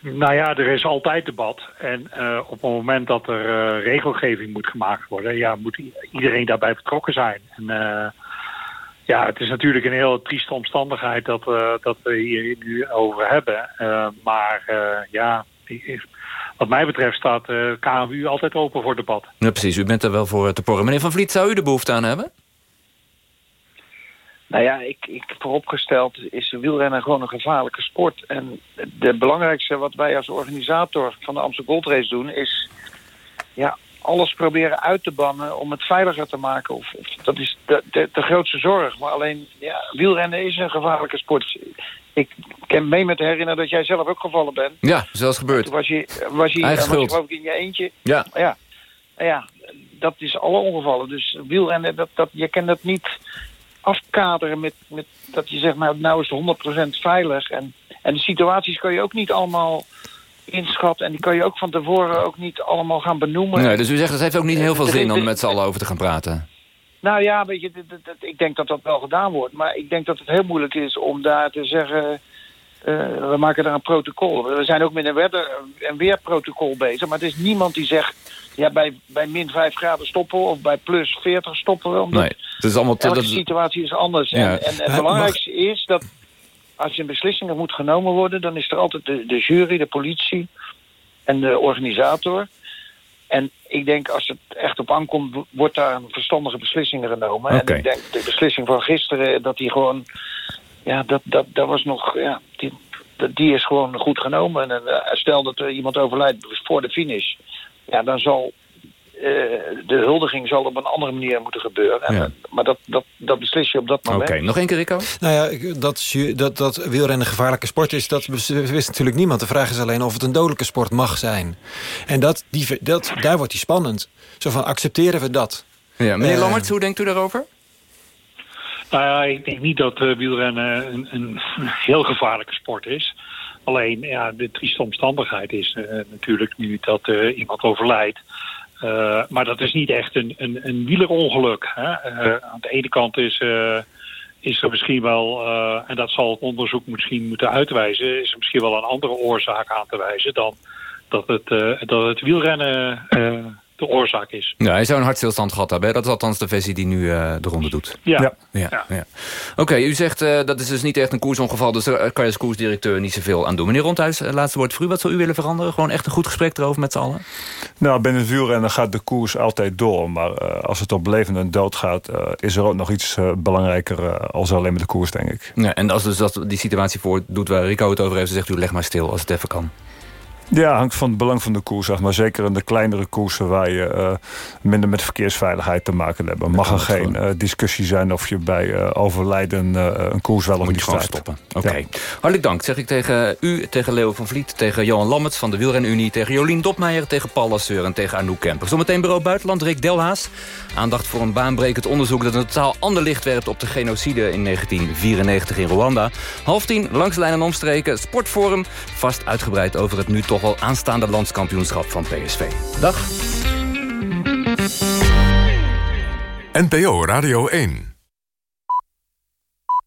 Nou ja, er is altijd debat. En op het moment dat er regelgeving moet gemaakt worden... ja, moet iedereen daarbij betrokken zijn. En ja, het is natuurlijk een heel trieste omstandigheid dat, dat we hier nu over hebben. maar ja... Wat mij betreft staat de uh, KMU altijd open voor debat. Ja, precies. U bent er wel voor te porren. Meneer Van Vliet, zou u er behoefte aan hebben? Nou ja, ik, ik vooropgesteld is wielrennen gewoon een gevaarlijke sport. En de belangrijkste wat wij als organisator van de Amsterdam Gold Race doen... is ja, alles proberen uit te bannen om het veiliger te maken. Of, of dat is de, de, de, grootste zorg. Maar alleen, ja, wielrennen is een gevaarlijke sport. Ik kan mee met herinneren dat jij zelf ook gevallen bent. Ja, zelfs gebeurd. Toen was je, was je, Eigen geloof ik in je eentje. Ja. ja. Ja, dat is alle ongevallen. Dus wielrennen, dat, dat, je kan dat niet afkaderen met, met dat je zegt, nou, nou is het 100% veilig. En, en de situaties kan je ook niet allemaal inschatten. En die kan je ook van tevoren ook niet allemaal gaan benoemen. Nee, dus u zegt, het heeft ook niet heel veel zin om met z'n allen over te gaan praten. Nou ja, weet je, dat, dat, ik denk dat dat wel gedaan wordt. Maar ik denk dat het heel moeilijk is om daar te zeggen... Eh, we maken daar een protocol. We zijn ook met een, weather, een weerprotocol bezig. Maar het is niemand die zegt... Ja, bij, bij min 5 graden stoppen we, of bij plus 40 stoppen we. Omdat Nee, het is allemaal te- elke dat- situatie is anders. Ja. En, en het belangrijkste is dat als je een beslissing er moet genomen worden... dan is er altijd de, de jury, de politie en de organisator. En ik denk als het echt op aankomt, wo- wordt daar een verstandige beslissing genomen. En ik denk de beslissing van gisteren, dat die gewoon... Ja, dat, dat, dat was nog... Ja, die, die is gewoon goed genomen. En eh, stel dat er iemand overlijdt voor de finish... Ja, dan zal de huldiging zal op een andere manier moeten gebeuren. En, Ja. eh, Maar dat, dat, dat beslis je op dat moment. Oké, nog één keer Rico? Nou ja, ik- dat, dat, dat wielrennen een gevaarlijke sport is, dat wist natuurlijk niemand. De vraag is alleen of het een dodelijke sport mag zijn. En dat, die, dat, daar wordt die spannend. Zo van, accepteren we dat? Ja, meneer Eh, Lammerts, hoe denkt u daarover? Nou ja, ik denk niet dat eh, wielrennen een, een heel gevaarlijke sport is. Alleen, ja, de trieste omstandigheid is eh, natuurlijk nu dat eh, iemand overlijdt. Eh, maar dat is niet echt een, een, een wielerongeluk. Hè? Eh, aan de ene kant is, eh, is er misschien wel, en dat zal het onderzoek misschien moeten uitwijzen... is er misschien wel een andere oorzaak aan te wijzen dan dat het, dat het wielrennen de oorzaak is. Ja, hij zou een hartstilstand gehad hebben. hè? Dat is althans de versie die nu eh, de ronde doet. Ja. ja, ja. Oké, u zegt eh, dat is dus niet echt een koersongeval... dus daar kan je als koersdirecteur niet zoveel aan doen. Meneer Rondhuis, eh, laatste woord voor u. Wat zou u willen veranderen? Gewoon echt een goed gesprek erover met z'n allen? Nou, binnen het wielrennen gaat de koers altijd door. Maar eh, als het op leven en dood gaat... eh, is er ook nog iets belangrijker eh, als alleen maar de koers, denk ik. Ja, en als dus dat die situatie voordoet waar Rico het over heeft... dan zegt u leg maar stil als het even kan. Ja, hangt van het belang van de koers af. Maar zeker in de kleinere koersen waar je eh, minder met verkeersveiligheid te maken hebt. Mag er geen eh, discussie zijn of je bij eh, overlijden een koers wel of niet start. stoppen. Oké. Hartelijk dank, zeg ik tegen u, tegen Leo van Vliet... tegen Johan Lammerts van de Wielrenunie... tegen Jolien Dopmeijer, tegen Paul Lasseur en tegen Anouk Kemper. Zometeen bureau Buitenland, Rick Delhaas. Aandacht voor een baanbrekend onderzoek... dat een totaal ander licht werpt op de genocide in 1994 in Rwanda. Half tien, langs de lijn en omstreken, Sportforum... vast uitgebreid over het nu toch wel aanstaande landskampioenschap van PSV. Dag. NPO Radio 1